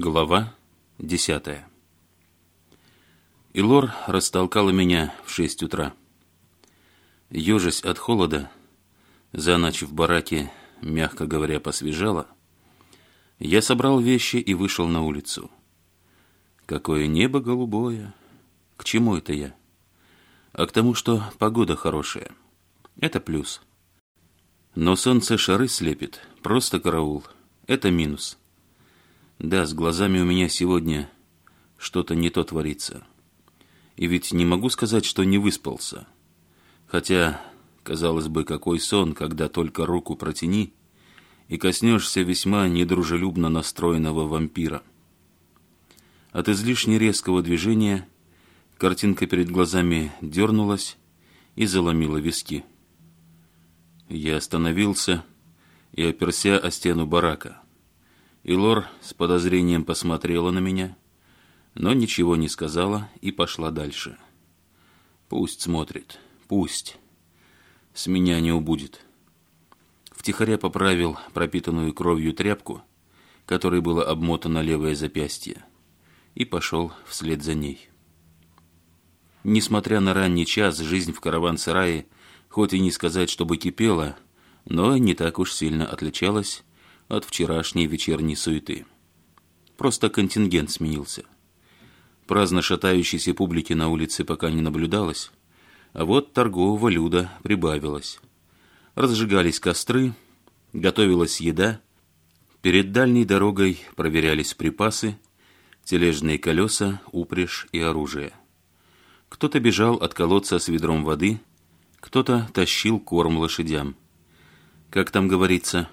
Глава десятая Илор растолкала меня в шесть утра. Ёжась от холода, за ночь в бараке, мягко говоря, посвежала, я собрал вещи и вышел на улицу. Какое небо голубое! К чему это я? А к тому, что погода хорошая. Это плюс. Но солнце шары слепит, просто караул. Это минус. — да, с глазами у меня сегодня что-то не то творится. И ведь не могу сказать, что не выспался. Хотя, казалось бы, какой сон, когда только руку протяни и коснешься весьма недружелюбно настроенного вампира. От излишне резкого движения картинка перед глазами дернулась и заломила виски. Я остановился и оперся о стену барака. Илор с подозрением посмотрела на меня, но ничего не сказала и пошла дальше. Пусть смотрит, пусть. С меня не убудет. Втихаря поправил пропитанную кровью тряпку, которой было обмотано левое запястье, и пошел вслед за ней. Несмотря на ранний час, жизнь в караван-сарае, хоть и не сказать, чтобы кипела, но не так уж сильно отличалась от вчерашней вечерней суеты. Просто контингент сменился. Праздно шатающейся публики на улице пока не наблюдалось, а вот торгового люда прибавилось. Разжигались костры, готовилась еда, перед дальней дорогой проверялись припасы, тележные колеса, упряжь и оружие. Кто-то бежал от колодца с ведром воды, кто-то тащил корм лошадям. Как там говорится,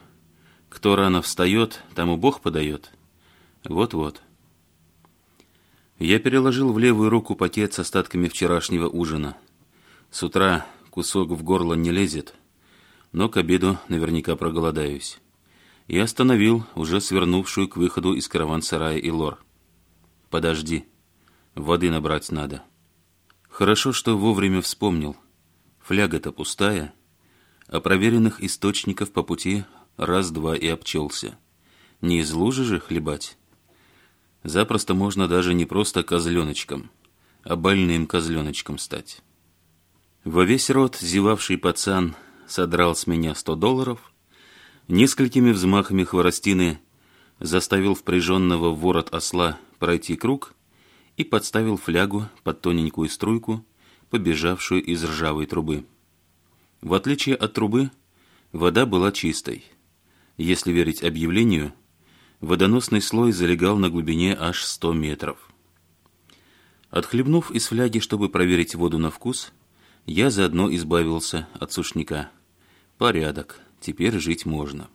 кто рано встает, тому Бог подает. Вот-вот. Я переложил в левую руку пакет с остатками вчерашнего ужина. С утра кусок в горло не лезет, но к обеду наверняка проголодаюсь. И остановил уже свернувшую к выходу из караван-сарая илор. «Подожди, воды набрать надо». Хорошо, что вовремя вспомнил. Фляга-то пустая, а проверенных источников по пути раз-два и обчелся. Не из лужи же хлебать? Запросто можно даже не просто козленочком, а больным козленочком стать. Во весь рот зевавший пацан содрал с меня сто долларов, несколькими взмахами хворостины заставил впряженного в ворот осла пройти круг и подставил флягу под тоненькую струйку, побежавшую из ржавой трубы. В отличие от трубы, вода была чистой – если верить объявлению, водоносный слой залегал на глубине аж 100 метров. Отхлебнув из фляги, чтобы проверить воду на вкус, я заодно избавился от сушняка. Порядок, теперь жить можно.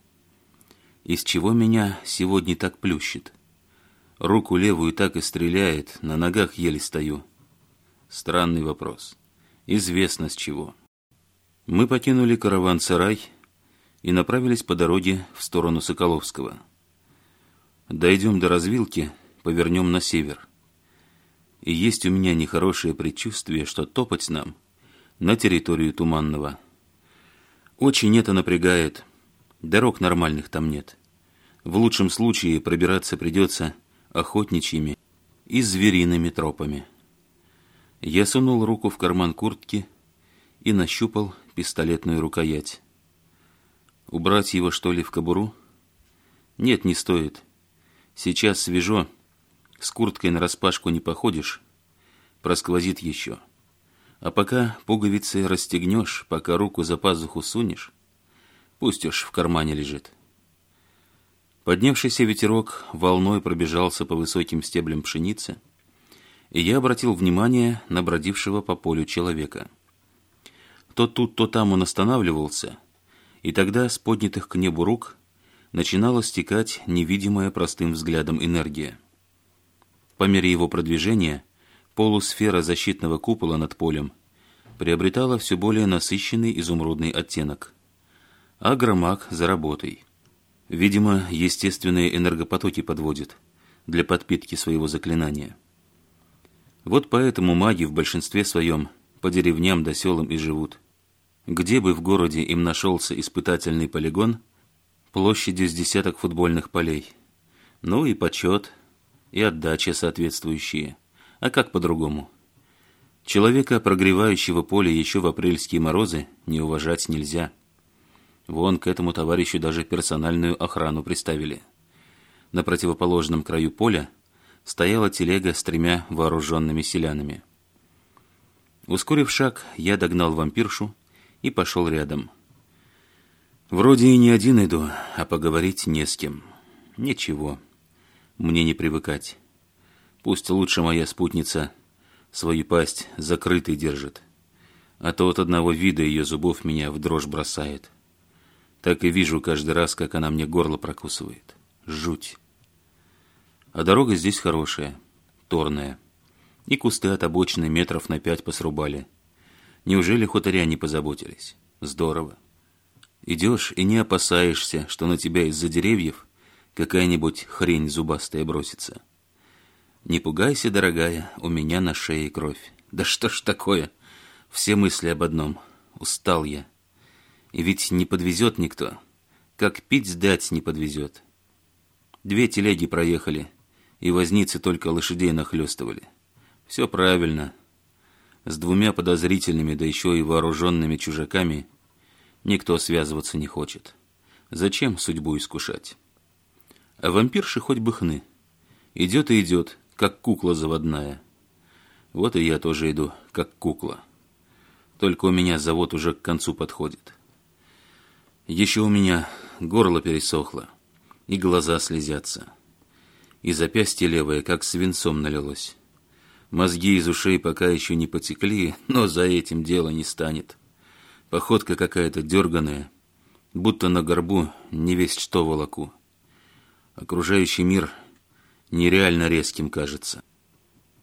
Из чего меня сегодня так плющит? Руку левую так и стреляет, на ногах еле стою. Странный вопрос. Известно с чего. Мы покинули караван-сарай, и направились по дороге в сторону Соколовского. «Дойдем до развилки, повернем на север. И есть у меня нехорошее предчувствие, что топать нам на территорию Туманного. Очень это напрягает. Дорог нормальных там нет. В лучшем случае пробираться придется охотничьими и звериными тропами». Я сунул руку в карман куртки и нащупал пистолетную рукоять. Убрать его, что ли, в кобуру? Нет, не стоит. Сейчас свежо. С курткой нараспашку не походишь. Просквозит еще. А пока пуговицы расстегнешь, пока руку за пазуху сунешь, пусть уж в кармане лежит. Поднявшийся ветерок волной пробежался по высоким стеблям пшеницы, и я обратил внимание на бродившего по полю человека. То тут, то там он останавливался — и тогда с поднятых к небу рук начинала стекать невидимая простым взглядом энергия. По мере его продвижения полусфера защитного купола над полем приобретала все более насыщенный изумрудный оттенок. Агромаг за работой. Видимо, естественные энергопотоки подводит для подпитки своего заклинания. Вот поэтому маги в большинстве своем по деревням да селам и живут – где бы в городе им нашелся испытательный полигон, площадью с десяток футбольных полей. Ну и почет, и отдача соответствующие. А как по-другому? Человека, прогревающего поле еще в апрельские морозы, не уважать нельзя. Вон к этому товарищу даже персональную охрану приставили. На противоположном краю поля стояла телега с тремя вооруженными селянами. Ускорив шаг, я догнал вампиршу, и пошел рядом. Вроде и не один иду, а поговорить не с кем. Ничего, мне не привыкать. Пусть лучше моя спутница свою пасть закрытой держит, а то от одного вида ее зубов меня в дрожь бросает. Так и вижу каждый раз, как она мне горло прокусывает. Жуть. А дорога здесь хорошая, торная. И кусты от обочины метров на пять посрубали — Неужели хуторяне позаботились? Здорово. Идешь и не опасаешься, что на тебя из-за деревьев какая-нибудь хрень зубастая бросится. Не пугайся, дорогая, у меня на шее кровь. Да что ж такое? Все мысли об одном. Устал я. И ведь не подвезет никто. Как пить сдать не подвезет. Две телеги проехали, и возницы только лошадей нахлестывали. Все правильно, с двумя подозрительными, да еще и вооруженными чужаками, никто связываться не хочет. Зачем судьбу искушать? А вампирши хоть бы хны. Идет и идет, как кукла заводная. Вот и я тоже иду, как кукла. Только у меня завод уже к концу подходит. Еще у меня горло пересохло, и глаза слезятся, и запястье левое, как свинцом налилось. Мозги из ушей пока еще не потекли, но за этим дело не станет. Походка какая-то дерганая, будто на горбу не весь что волоку. Окружающий мир нереально резким кажется.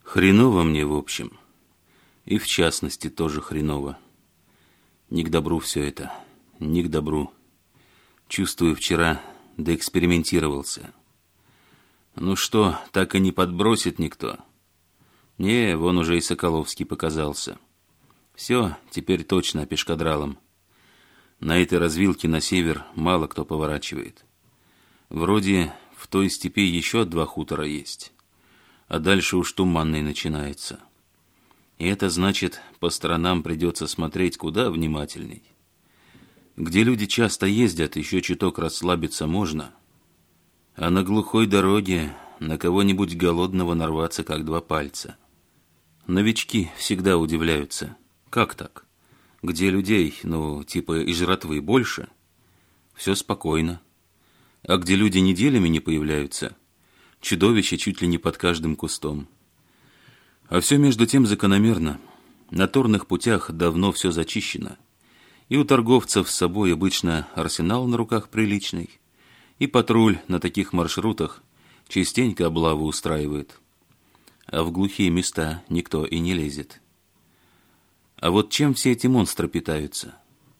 Хреново мне в общем. И в частности тоже хреново. Не к добру все это, не к добру. Чувствую, вчера доэкспериментировался. Ну что, так и не подбросит никто?» Не, вон уже и Соколовский показался. Все, теперь точно пешкадралом. На этой развилке на север мало кто поворачивает. Вроде в той степи еще два хутора есть. А дальше уж туманный начинается. И это значит, по сторонам придется смотреть куда внимательней. Где люди часто ездят, еще чуток расслабиться можно. А на глухой дороге на кого-нибудь голодного нарваться, как два пальца. — Новички всегда удивляются. Как так? Где людей, ну, типа и жратвы больше, все спокойно. А где люди неделями не появляются, чудовища чуть ли не под каждым кустом. А все между тем закономерно. На торных путях давно все зачищено. И у торговцев с собой обычно арсенал на руках приличный, и патруль на таких маршрутах частенько облаву устраивает а в глухие места никто и не лезет. А вот чем все эти монстры питаются?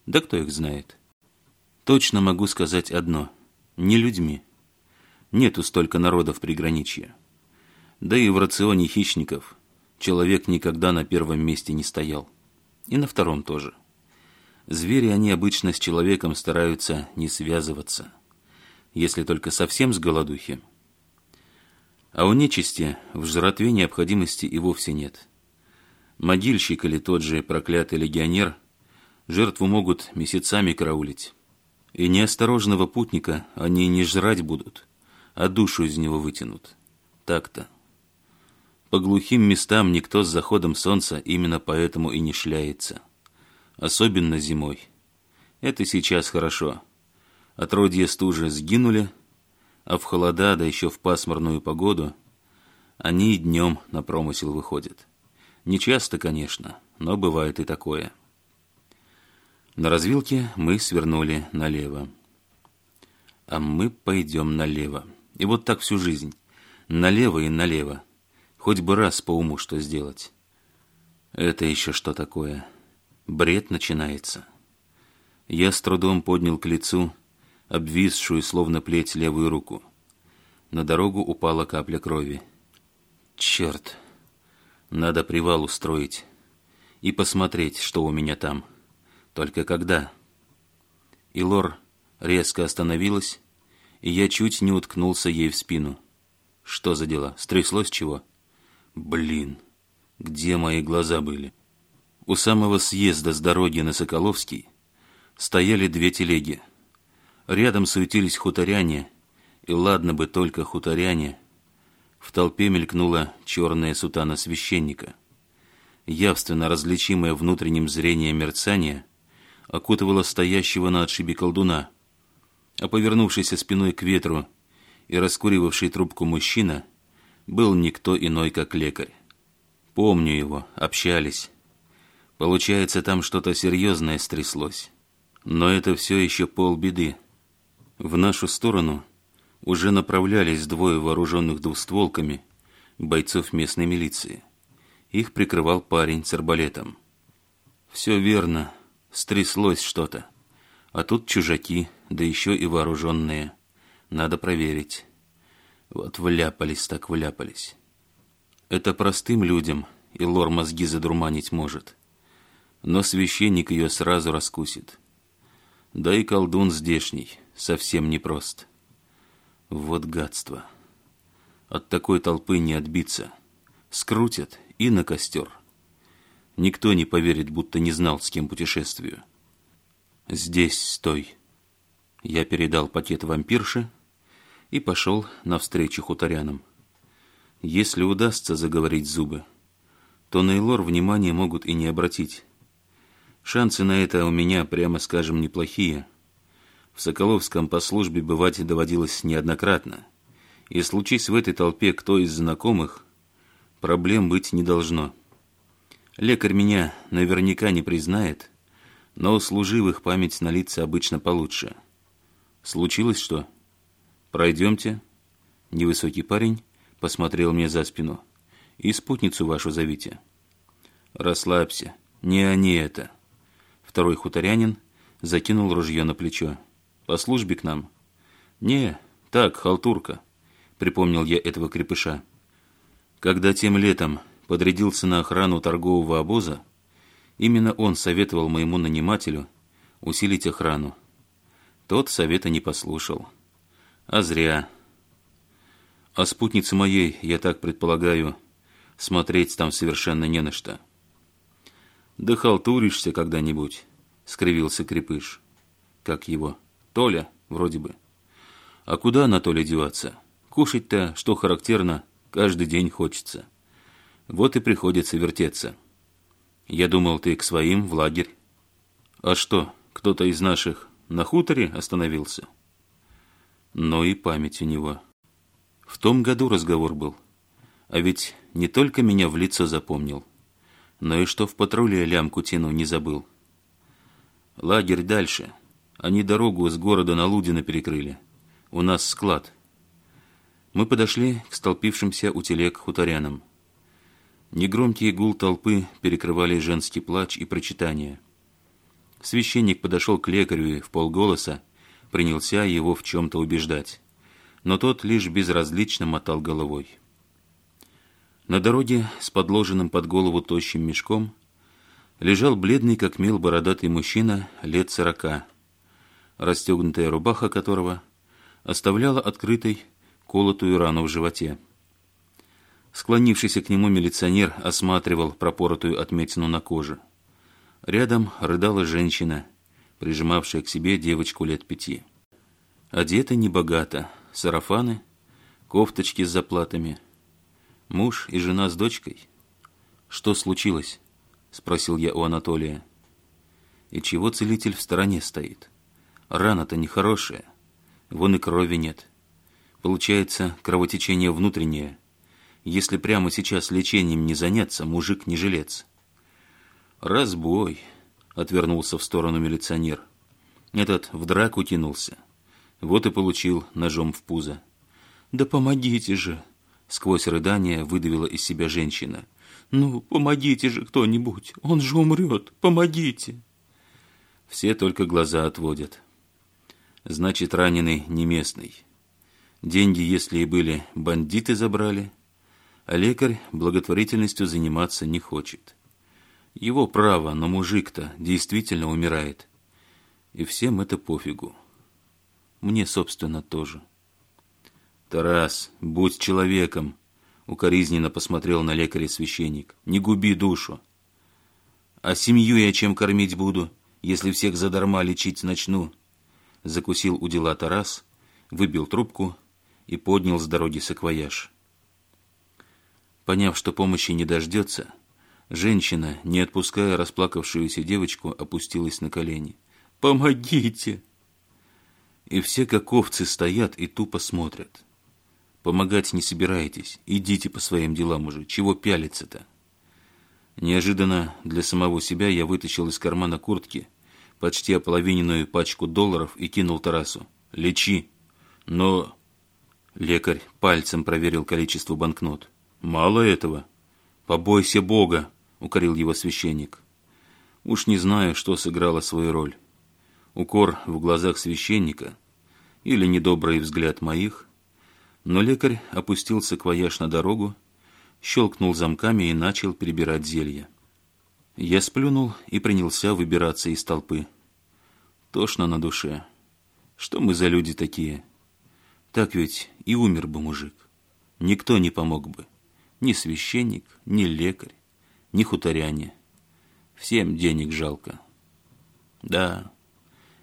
Да кто их знает? Точно могу сказать одно. Не людьми. Нету столько народов приграничья. Да и в рационе хищников человек никогда на первом месте не стоял. И на втором тоже. Звери они обычно с человеком стараются не связываться. Если только совсем с голодухи – а у нечисти в жратве необходимости и вовсе нет. Могильщик или тот же проклятый легионер жертву могут месяцами караулить. И неосторожного путника они не жрать будут, а душу из него вытянут. Так-то. По глухим местам никто с заходом солнца именно поэтому и не шляется. Особенно зимой. Это сейчас хорошо. Отродье стужи сгинули, а в холода, да еще в пасмурную погоду, они и днем на промысел выходят. Не часто, конечно, но бывает и такое. На развилке мы свернули налево. А мы пойдем налево. И вот так всю жизнь. Налево и налево. Хоть бы раз по уму что сделать. Это еще что такое? Бред начинается. Я с трудом поднял к лицу обвисшую, словно плеть, левую руку. На дорогу упала капля крови. «Черт! Надо привал устроить и посмотреть, что у меня там. Только когда?» Илор резко остановилась, и я чуть не уткнулся ей в спину. «Что за дела? Стряслось чего?» «Блин! Где мои глаза были?» У самого съезда с дороги на Соколовский стояли две телеги — Рядом суетились хуторяне, и ладно бы только хуторяне. В толпе мелькнула черная сутана священника. Явственно различимое внутренним зрением мерцание окутывало стоящего на отшибе колдуна, а повернувшийся спиной к ветру и раскуривавший трубку мужчина был никто иной, как лекарь. Помню его, общались. Получается, там что-то серьезное стряслось. Но это все еще полбеды. В нашу сторону уже направлялись двое вооруженных двустволками бойцов местной милиции. Их прикрывал парень с арбалетом. «Все верно, стряслось что-то. А тут чужаки, да еще и вооруженные. Надо проверить». Вот вляпались так вляпались. Это простым людям и лор мозги задурманить может. Но священник ее сразу раскусит. Да и колдун здешний – совсем непрост. Вот гадство. От такой толпы не отбиться. Скрутят и на костер. Никто не поверит, будто не знал, с кем путешествию. «Здесь стой!» Я передал пакет вампирше и пошел навстречу хуторянам. Если удастся заговорить зубы, то на внимание могут и не обратить. Шансы на это у меня, прямо скажем, неплохие — в Соколовском по службе бывать доводилось неоднократно. И случись в этой толпе кто из знакомых, проблем быть не должно. Лекарь меня наверняка не признает, но у служивых память на лица обычно получше. Случилось что? Пройдемте. Невысокий парень посмотрел мне за спину. И спутницу вашу зовите. Расслабься, не они это. Второй хуторянин закинул ружье на плечо по службе к нам?» «Не, так, халтурка», — припомнил я этого крепыша. Когда тем летом подрядился на охрану торгового обоза, именно он советовал моему нанимателю усилить охрану. Тот совета не послушал. А зря. А спутнице моей, я так предполагаю, смотреть там совершенно не на что. «Да халтуришься когда-нибудь», — скривился крепыш. «Как его?» Толя, вроде бы. А куда на Толя деваться? Кушать-то, что характерно, каждый день хочется. Вот и приходится вертеться. Я думал, ты к своим в лагерь. А что, кто-то из наших на хуторе остановился? Но и память у него. В том году разговор был. А ведь не только меня в лицо запомнил, но и что в патруле лямку тяну не забыл. Лагерь дальше, они дорогу с города на Лудина перекрыли. У нас склад. Мы подошли к столпившимся у телег хуторянам. Негромкий гул толпы перекрывали женский плач и прочитание. Священник подошел к лекарю и в полголоса принялся его в чем-то убеждать. Но тот лишь безразлично мотал головой. На дороге с подложенным под голову тощим мешком лежал бледный как мел бородатый мужчина лет сорока – расстегнутая рубаха которого оставляла открытой колотую рану в животе. Склонившийся к нему милиционер осматривал пропоротую отметину на коже. Рядом рыдала женщина, прижимавшая к себе девочку лет пяти. Одета небогато, сарафаны, кофточки с заплатами. Муж и жена с дочкой. «Что случилось?» — спросил я у Анатолия. «И чего целитель в стороне стоит?» Рана-то нехорошая. Вон и крови нет. Получается, кровотечение внутреннее. Если прямо сейчас лечением не заняться, мужик не жилец. «Разбой», — отвернулся в сторону милиционер. Этот в драку кинулся. Вот и получил ножом в пузо. «Да помогите же!» — сквозь рыдание выдавила из себя женщина. «Ну, помогите же кто-нибудь! Он же умрет! Помогите!» Все только глаза отводят значит, раненый не местный. Деньги, если и были, бандиты забрали, а лекарь благотворительностью заниматься не хочет. Его право, но мужик-то действительно умирает. И всем это пофигу. Мне, собственно, тоже. «Тарас, будь человеком!» Укоризненно посмотрел на лекаря священник. «Не губи душу!» «А семью я чем кормить буду, если всех задарма лечить начну?» закусил у дела Тарас, выбил трубку и поднял с дороги саквояж. Поняв, что помощи не дождется, женщина, не отпуская расплакавшуюся девочку, опустилась на колени. «Помогите!» И все как овцы стоят и тупо смотрят. «Помогать не собираетесь, идите по своим делам уже, чего пялиться-то?» Неожиданно для самого себя я вытащил из кармана куртки – почти половиненную пачку долларов и кинул Тарасу. «Лечи!» «Но...» Лекарь пальцем проверил количество банкнот. «Мало этого!» «Побойся Бога!» — укорил его священник. Уж не знаю, что сыграло свою роль. Укор в глазах священника или недобрый взгляд моих. Но лекарь опустился к вояж на дорогу, щелкнул замками и начал перебирать зелья. Я сплюнул и принялся выбираться из толпы. Тошно на душе. Что мы за люди такие? Так ведь и умер бы мужик. Никто не помог бы. Ни священник, ни лекарь, ни хуторяне. Всем денег жалко. Да,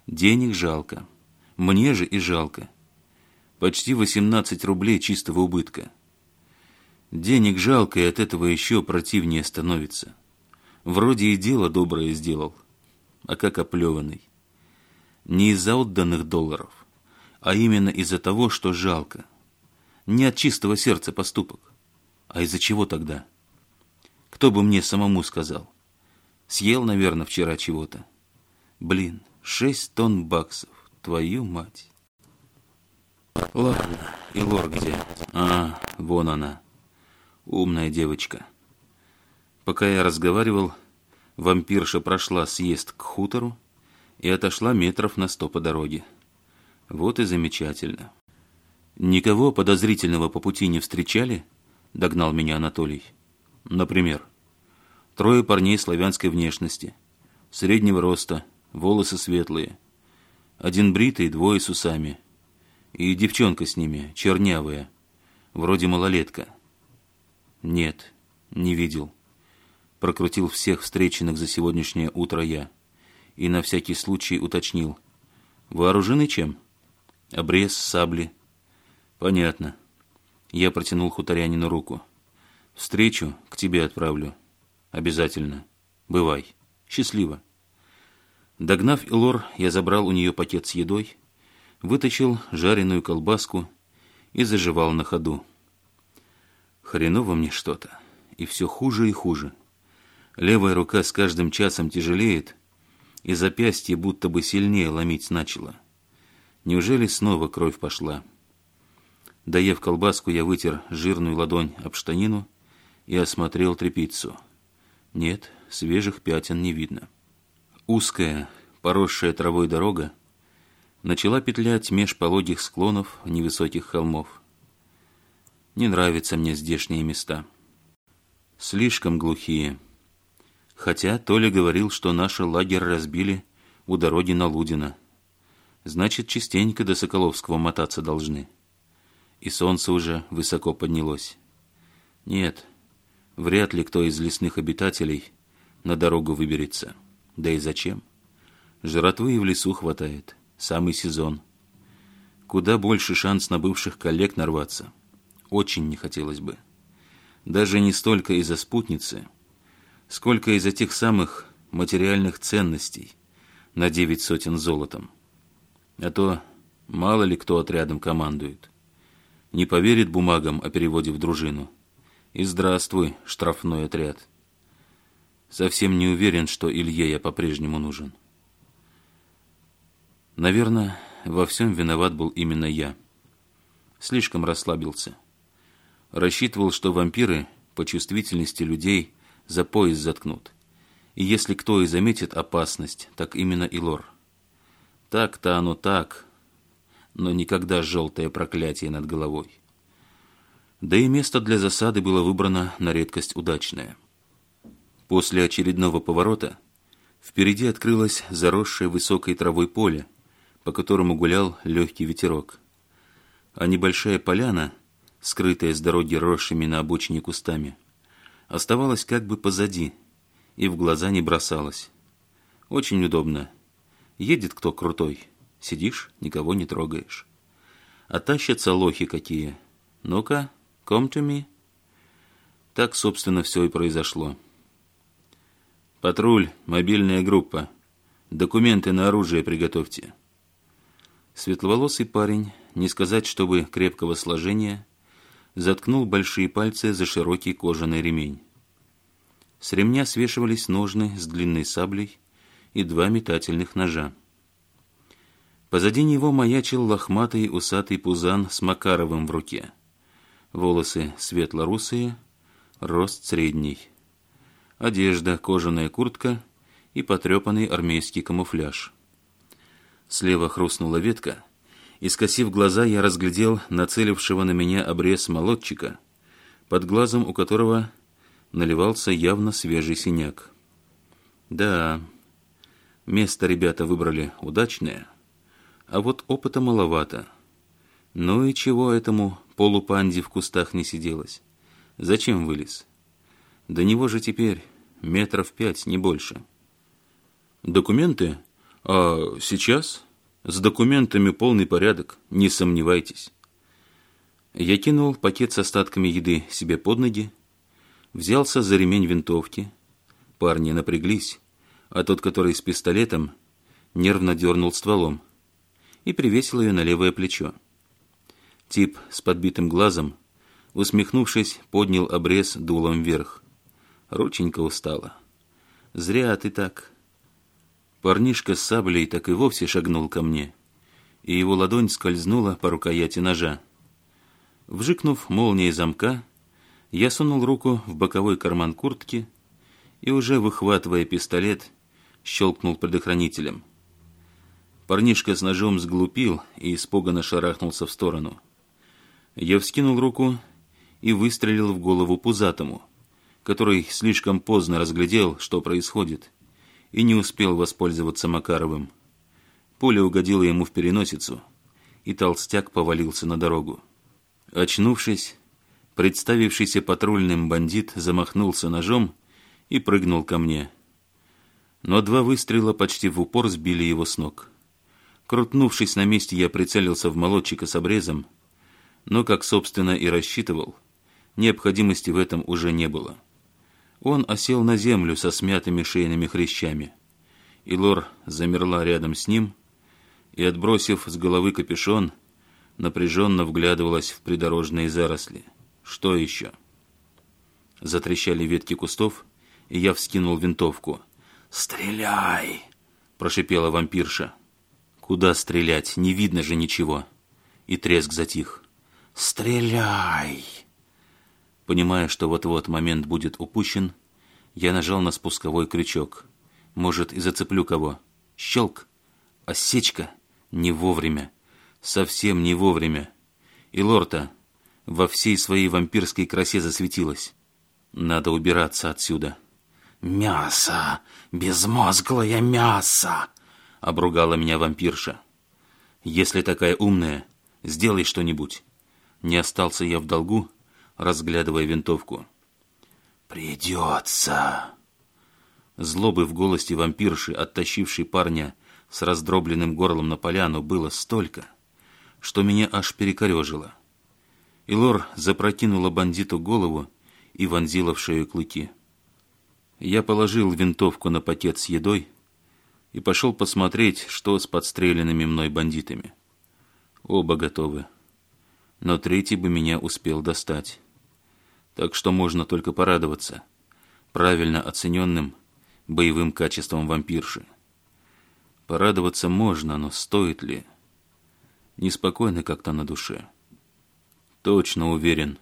денег жалко. Мне же и жалко. Почти 18 рублей чистого убытка. Денег жалко, и от этого еще противнее становится. Вроде и дело доброе сделал, а как оплеванный. Не из-за отданных долларов, а именно из-за того, что жалко. Не от чистого сердца поступок. А из-за чего тогда? Кто бы мне самому сказал? Съел, наверное, вчера чего-то. Блин, шесть тонн баксов. Твою мать. Ладно, и лор где? А, вон она. Умная девочка. Пока я разговаривал, вампирша прошла съезд к хутору и отошла метров на сто по дороге. Вот и замечательно. «Никого подозрительного по пути не встречали?» – догнал меня Анатолий. «Например, трое парней славянской внешности, среднего роста, волосы светлые, один бритый, двое с усами, и девчонка с ними, чернявая, вроде малолетка». «Нет, не видел», прокрутил всех встреченных за сегодняшнее утро я и на всякий случай уточнил. «Вооружены чем?» «Обрез, сабли». «Понятно». Я протянул хуторянину руку. «Встречу к тебе отправлю. Обязательно. Бывай. Счастливо». Догнав Илор, я забрал у нее пакет с едой, вытащил жареную колбаску и заживал на ходу. Хреново мне что-то, и все хуже и хуже. Левая рука с каждым часом тяжелеет, и запястье будто бы сильнее ломить начало. Неужели снова кровь пошла? Доев колбаску, я вытер жирную ладонь об штанину и осмотрел трепицу. Нет, свежих пятен не видно. Узкая, поросшая травой дорога начала петлять меж пологих склонов невысоких холмов. Не нравятся мне здешние места. Слишком глухие — Хотя Толя говорил, что наш лагерь разбили у дороги на Лудина. Значит, частенько до Соколовского мотаться должны. И солнце уже высоко поднялось. Нет, вряд ли кто из лесных обитателей на дорогу выберется. Да и зачем? Жратвы и в лесу хватает. Самый сезон. Куда больше шанс на бывших коллег нарваться. Очень не хотелось бы. Даже не столько из-за спутницы – сколько из этих самых материальных ценностей на девять сотен золотом. А то мало ли кто отрядом командует. Не поверит бумагам о переводе в дружину. И здравствуй, штрафной отряд. Совсем не уверен, что Илье я по-прежнему нужен. Наверное, во всем виноват был именно я. Слишком расслабился. Рассчитывал, что вампиры по чувствительности людей за пояс заткнут. И если кто и заметит опасность, так именно Илор. Так-то оно так, но никогда желтое проклятие над головой. Да и место для засады было выбрано на редкость удачное. После очередного поворота впереди открылось заросшее высокой травой поле, по которому гулял легкий ветерок. А небольшая поляна, скрытая с дороги росшими на обочине кустами – оставалась как бы позади и в глаза не бросалась. Очень удобно. Едет кто крутой, сидишь, никого не трогаешь. А тащатся лохи какие. Ну-ка, come to me. Так, собственно, все и произошло. Патруль, мобильная группа. Документы на оружие приготовьте. Светловолосый парень, не сказать, чтобы крепкого сложения, заткнул большие пальцы за широкий кожаный ремень. С ремня свешивались ножны с длинной саблей и два метательных ножа. Позади него маячил лохматый усатый пузан с Макаровым в руке. Волосы светло-русые, рост средний. Одежда, кожаная куртка и потрепанный армейский камуфляж. Слева хрустнула ветка — Искосив глаза, я разглядел нацелившего на меня обрез молодчика, под глазом у которого наливался явно свежий синяк. Да, место ребята выбрали удачное, а вот опыта маловато. Ну и чего этому полупанди в кустах не сиделось? Зачем вылез? До него же теперь метров пять, не больше. «Документы? А сейчас?» С документами полный порядок, не сомневайтесь. Я кинул пакет с остатками еды себе под ноги, взялся за ремень винтовки. Парни напряглись, а тот, который с пистолетом, нервно дернул стволом и привесил ее на левое плечо. Тип с подбитым глазом, усмехнувшись, поднял обрез дулом вверх. Рученька устала. «Зря ты так», Парнишка с саблей так и вовсе шагнул ко мне, и его ладонь скользнула по рукояти ножа. Вжикнув молнией замка, я сунул руку в боковой карман куртки и, уже выхватывая пистолет, щелкнул предохранителем. Парнишка с ножом сглупил и испуганно шарахнулся в сторону. Я вскинул руку и выстрелил в голову пузатому, который слишком поздно разглядел, что происходит, и не успел воспользоваться Макаровым. Пуля угодила ему в переносицу, и толстяк повалился на дорогу. Очнувшись, представившийся патрульным бандит замахнулся ножом и прыгнул ко мне. Но два выстрела почти в упор сбили его с ног. Крутнувшись на месте, я прицелился в молодчика с обрезом, но, как, собственно, и рассчитывал, необходимости в этом уже не было. Он осел на землю со смятыми шейными хрящами. Илор замерла рядом с ним и, отбросив с головы капюшон, напряженно вглядывалась в придорожные заросли. Что еще? Затрещали ветки кустов, и я вскинул винтовку. «Стреляй!» – прошипела вампирша. «Куда стрелять? Не видно же ничего!» И треск затих. «Стреляй!» Понимая, что вот-вот момент будет упущен, я нажал на спусковой крючок. Может, и зацеплю кого. Щелк. Осечка. Не вовремя. Совсем не вовремя. И лорта во всей своей вампирской красе засветилась. Надо убираться отсюда. «Мясо! Безмозглое мясо!» — обругала меня вампирша. «Если такая умная, сделай что-нибудь». Не остался я в долгу, разглядывая винтовку. «Придется!» Злобы в голосе вампирши, оттащившей парня с раздробленным горлом на поляну, было столько, что меня аж перекорежило. Илор запрокинула бандиту голову и вонзила в шею клыки. Я положил винтовку на пакет с едой и пошел посмотреть, что с подстреленными мной бандитами. Оба готовы. Но третий бы меня успел достать так что можно только порадоваться правильно оцененным боевым качеством вампирши. Порадоваться можно, но стоит ли? Неспокойно как-то на душе. Точно уверен,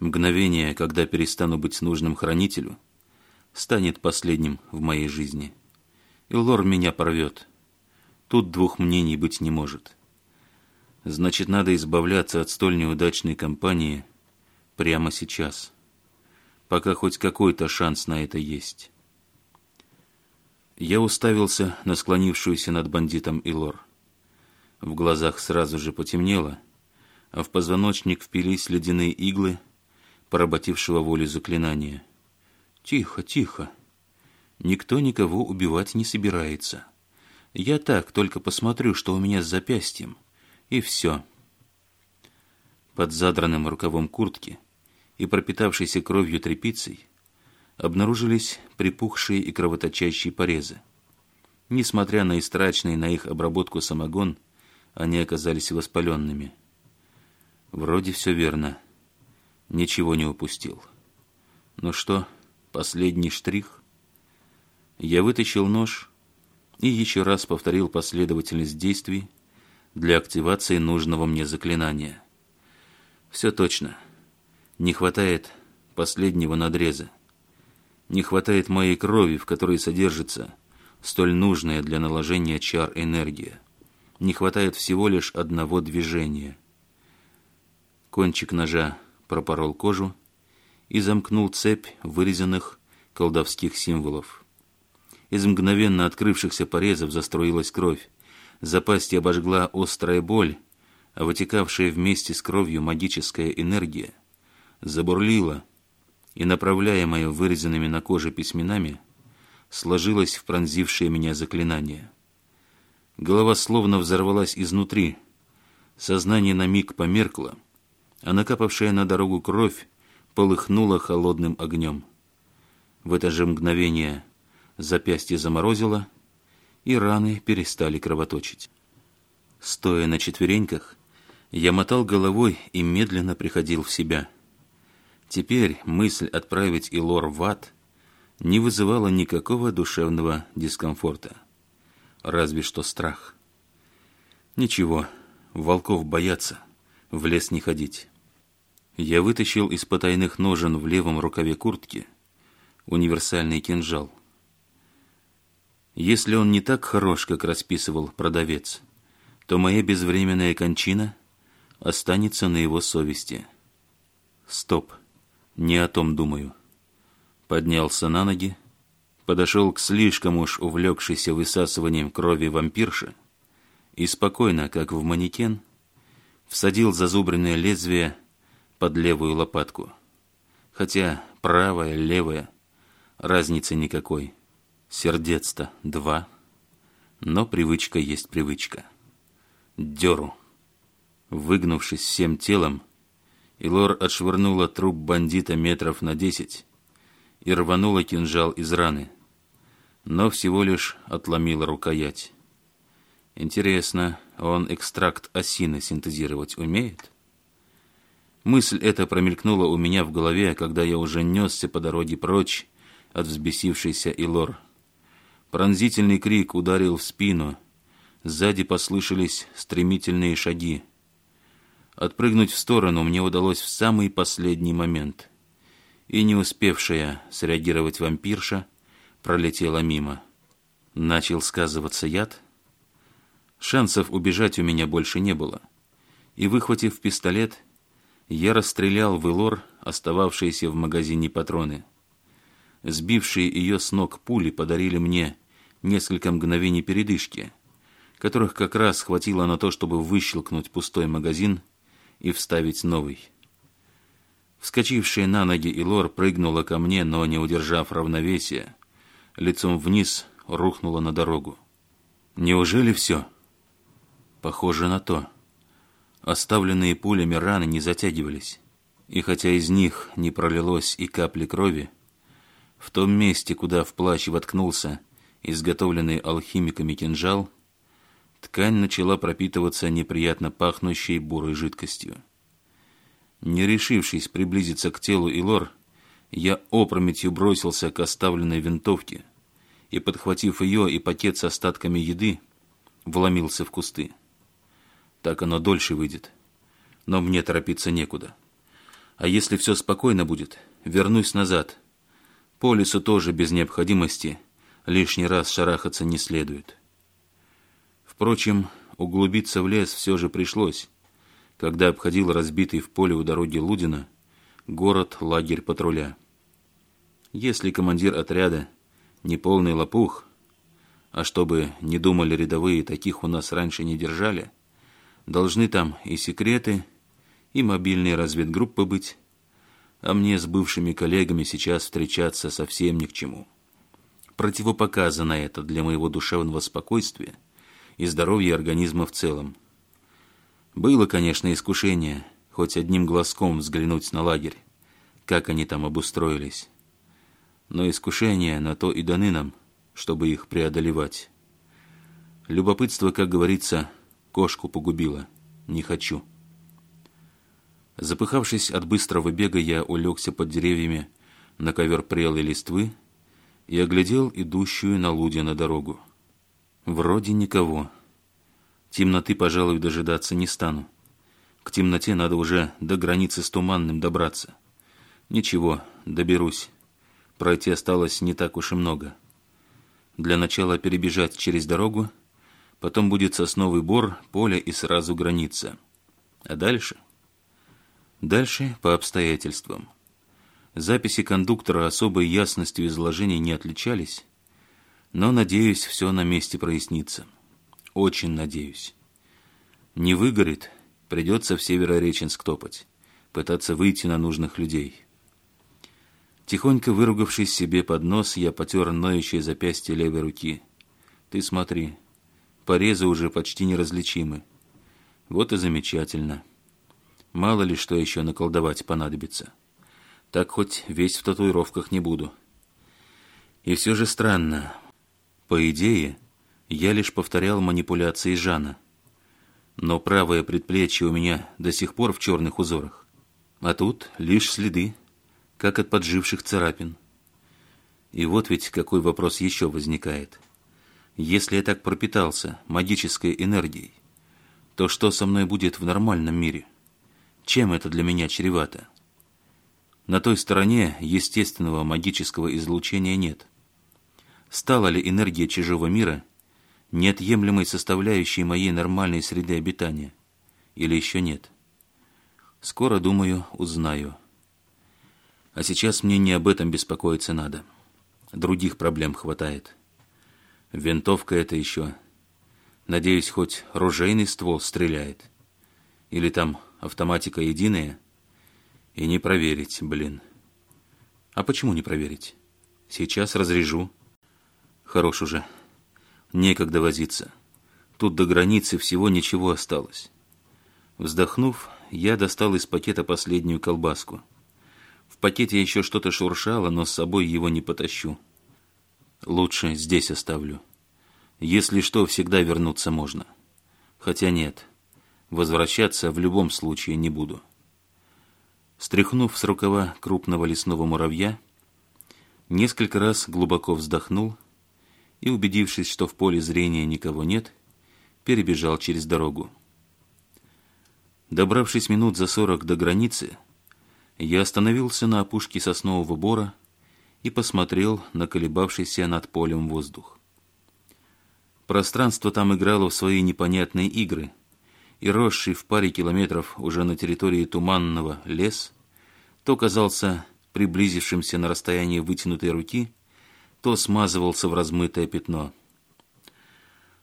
мгновение, когда перестану быть нужным хранителю, станет последним в моей жизни. И лор меня порвет. Тут двух мнений быть не может. Значит, надо избавляться от столь неудачной компании прямо сейчас пока хоть какой-то шанс на это есть. Я уставился на склонившуюся над бандитом Илор. В глазах сразу же потемнело, а в позвоночник впились ледяные иглы, поработившего волю заклинания. «Тихо, тихо. Никто никого убивать не собирается. Я так только посмотрю, что у меня с запястьем, и все». Под задранным рукавом куртки и пропитавшейся кровью тряпицей обнаружились припухшие и кровоточащие порезы. Несмотря на истрачный на их обработку самогон, они оказались воспаленными. Вроде все верно. Ничего не упустил. Ну что, последний штрих? Я вытащил нож и еще раз повторил последовательность действий для активации нужного мне заклинания. Все точно. Не хватает последнего надреза. Не хватает моей крови, в которой содержится столь нужная для наложения чар энергия. Не хватает всего лишь одного движения. Кончик ножа пропорол кожу и замкнул цепь вырезанных колдовских символов. Из мгновенно открывшихся порезов застроилась кровь. Запасти обожгла острая боль, а вытекавшая вместе с кровью магическая энергия — забурлила и, направляя направляемая вырезанными на коже письменами, сложилось в пронзившее меня заклинание. Голова словно взорвалась изнутри, сознание на миг померкло, а накапавшая на дорогу кровь полыхнула холодным огнем. В это же мгновение запястье заморозило, и раны перестали кровоточить. Стоя на четвереньках, я мотал головой и медленно приходил в себя – Теперь мысль отправить Илор в ад не вызывала никакого душевного дискомфорта. Разве что страх. Ничего, волков боятся, в лес не ходить. Я вытащил из потайных ножен в левом рукаве куртки универсальный кинжал. Если он не так хорош, как расписывал продавец, то моя безвременная кончина останется на его совести. Стоп. Не о том думаю. Поднялся на ноги, подошел к слишком уж увлекшейся высасыванием крови вампирши и спокойно, как в манекен, всадил зазубренное лезвие под левую лопатку. Хотя правая, левая, разницы никакой. Сердец-то два, но привычка есть привычка. Деру. Выгнувшись всем телом, Илор отшвырнула труп бандита метров на десять и рванула кинжал из раны, но всего лишь отломила рукоять. Интересно, он экстракт осины синтезировать умеет? Мысль эта промелькнула у меня в голове, когда я уже несся по дороге прочь от взбесившейся Илор. Пронзительный крик ударил в спину. Сзади послышались стремительные шаги. Отпрыгнуть в сторону мне удалось в самый последний момент. И не успевшая среагировать вампирша пролетела мимо. Начал сказываться яд. Шансов убежать у меня больше не было. И, выхватив пистолет, я расстрелял в Элор остававшиеся в магазине патроны. Сбившие ее с ног пули подарили мне несколько мгновений передышки, которых как раз хватило на то, чтобы выщелкнуть пустой магазин – и вставить новый. Вскочившая на ноги Илор прыгнула ко мне, но, не удержав равновесия, лицом вниз рухнула на дорогу. «Неужели все?» «Похоже на то. Оставленные пулями раны не затягивались, и хотя из них не пролилось и капли крови, в том месте, куда в плащ воткнулся изготовленный алхимиками кинжал – Ткань начала пропитываться неприятно пахнущей бурой жидкостью. Не решившись приблизиться к телу Илор, я опрометью бросился к оставленной винтовке и, подхватив ее и пакет с остатками еды, вломился в кусты. Так оно дольше выйдет, но мне торопиться некуда. А если все спокойно будет, вернусь назад. По лесу тоже без необходимости лишний раз шарахаться не следует». Впрочем, углубиться в лес все же пришлось. Когда обходил разбитый в поле у дороги Лудина город-лагерь патруля. Если командир отряда не полный лопух, а чтобы не думали рядовые, таких у нас раньше не держали, должны там и секреты, и мобильные разведгруппы быть, а мне с бывшими коллегами сейчас встречаться совсем ни к чему. Противопоказано это для моего душевного спокойствия – и здоровье организма в целом. Было, конечно, искушение хоть одним глазком взглянуть на лагерь, как они там обустроились. Но искушение на то и даны нам, чтобы их преодолевать. Любопытство, как говорится, кошку погубило. Не хочу. Запыхавшись от быстрого бега, я улегся под деревьями на ковер прелой листвы и оглядел идущую на Лудина дорогу. Вроде никого. Темноты, пожалуй, дожидаться не стану. К темноте надо уже до границы с туманным добраться. Ничего, доберусь. Пройти осталось не так уж и много. Для начала перебежать через дорогу, потом будет сосновый бор, поле и сразу граница. А дальше? Дальше по обстоятельствам. Записи кондуктора особой ясностью изложений не отличались, но, надеюсь, все на месте прояснится. Очень надеюсь. Не выгорит, придется в Северореченск топать, пытаться выйти на нужных людей. Тихонько выругавшись себе под нос, я потер ноющее запястье левой руки. Ты смотри, порезы уже почти неразличимы. Вот и замечательно. Мало ли что еще наколдовать понадобится. Так хоть весь в татуировках не буду. И все же странно. По идее, я лишь повторял манипуляции Жана. Но правое предплечье у меня до сих пор в черных узорах. А тут лишь следы, как от подживших царапин. И вот ведь какой вопрос еще возникает. Если я так пропитался магической энергией, то что со мной будет в нормальном мире? Чем это для меня чревато? На той стороне естественного магического излучения нет – стала ли энергия чужого мира неотъемлемой составляющей моей нормальной среды обитания? Или еще нет? Скоро, думаю, узнаю. А сейчас мне не об этом беспокоиться надо. Других проблем хватает. Винтовка это еще. Надеюсь, хоть ружейный ствол стреляет. Или там автоматика единая. И не проверить, блин. А почему не проверить? Сейчас разрежу. Хорош уже. Некогда возиться. Тут до границы всего ничего осталось. Вздохнув, я достал из пакета последнюю колбаску. В пакете еще что-то шуршало, но с собой его не потащу. Лучше здесь оставлю. Если что, всегда вернуться можно. Хотя нет, возвращаться в любом случае не буду. Стряхнув с рукава крупного лесного муравья, несколько раз глубоко вздохнул, и, убедившись, что в поле зрения никого нет, перебежал через дорогу. Добравшись минут за сорок до границы, я остановился на опушке соснового бора и посмотрел на колебавшийся над полем воздух. Пространство там играло в свои непонятные игры, и росший в паре километров уже на территории Туманного лес то казался приблизившимся на расстояние вытянутой руки – то смазывался в размытое пятно.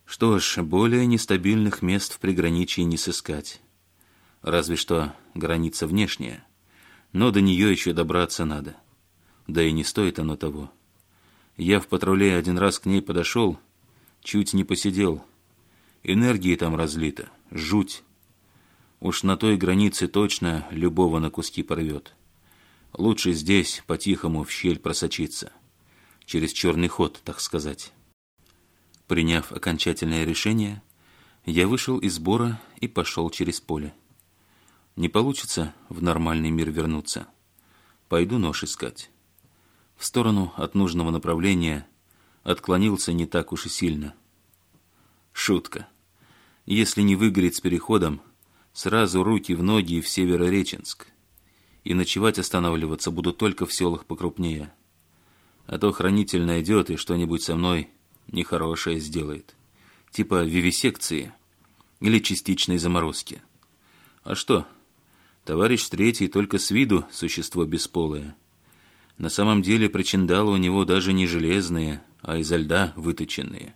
Что ж, более нестабильных мест в приграничии не сыскать. Разве что граница внешняя. Но до нее еще добраться надо. Да и не стоит оно того. Я в патруле один раз к ней подошел, чуть не посидел. Энергии там разлито, жуть. Уж на той границе точно любого на куски порвет. Лучше здесь по-тихому в щель просочиться через черный ход, так сказать. Приняв окончательное решение, я вышел из сбора и пошел через поле. Не получится в нормальный мир вернуться. Пойду нож искать. В сторону от нужного направления отклонился не так уж и сильно. Шутка. Если не выгореть с переходом, сразу руки в ноги и в Северореченск. И ночевать останавливаться буду только в селах покрупнее. А то хранитель найдет и что-нибудь со мной нехорошее сделает. Типа вивисекции или частичной заморозки. А что? Товарищ третий только с виду существо бесполое. На самом деле причиндалы у него даже не железные, а изо льда выточенные.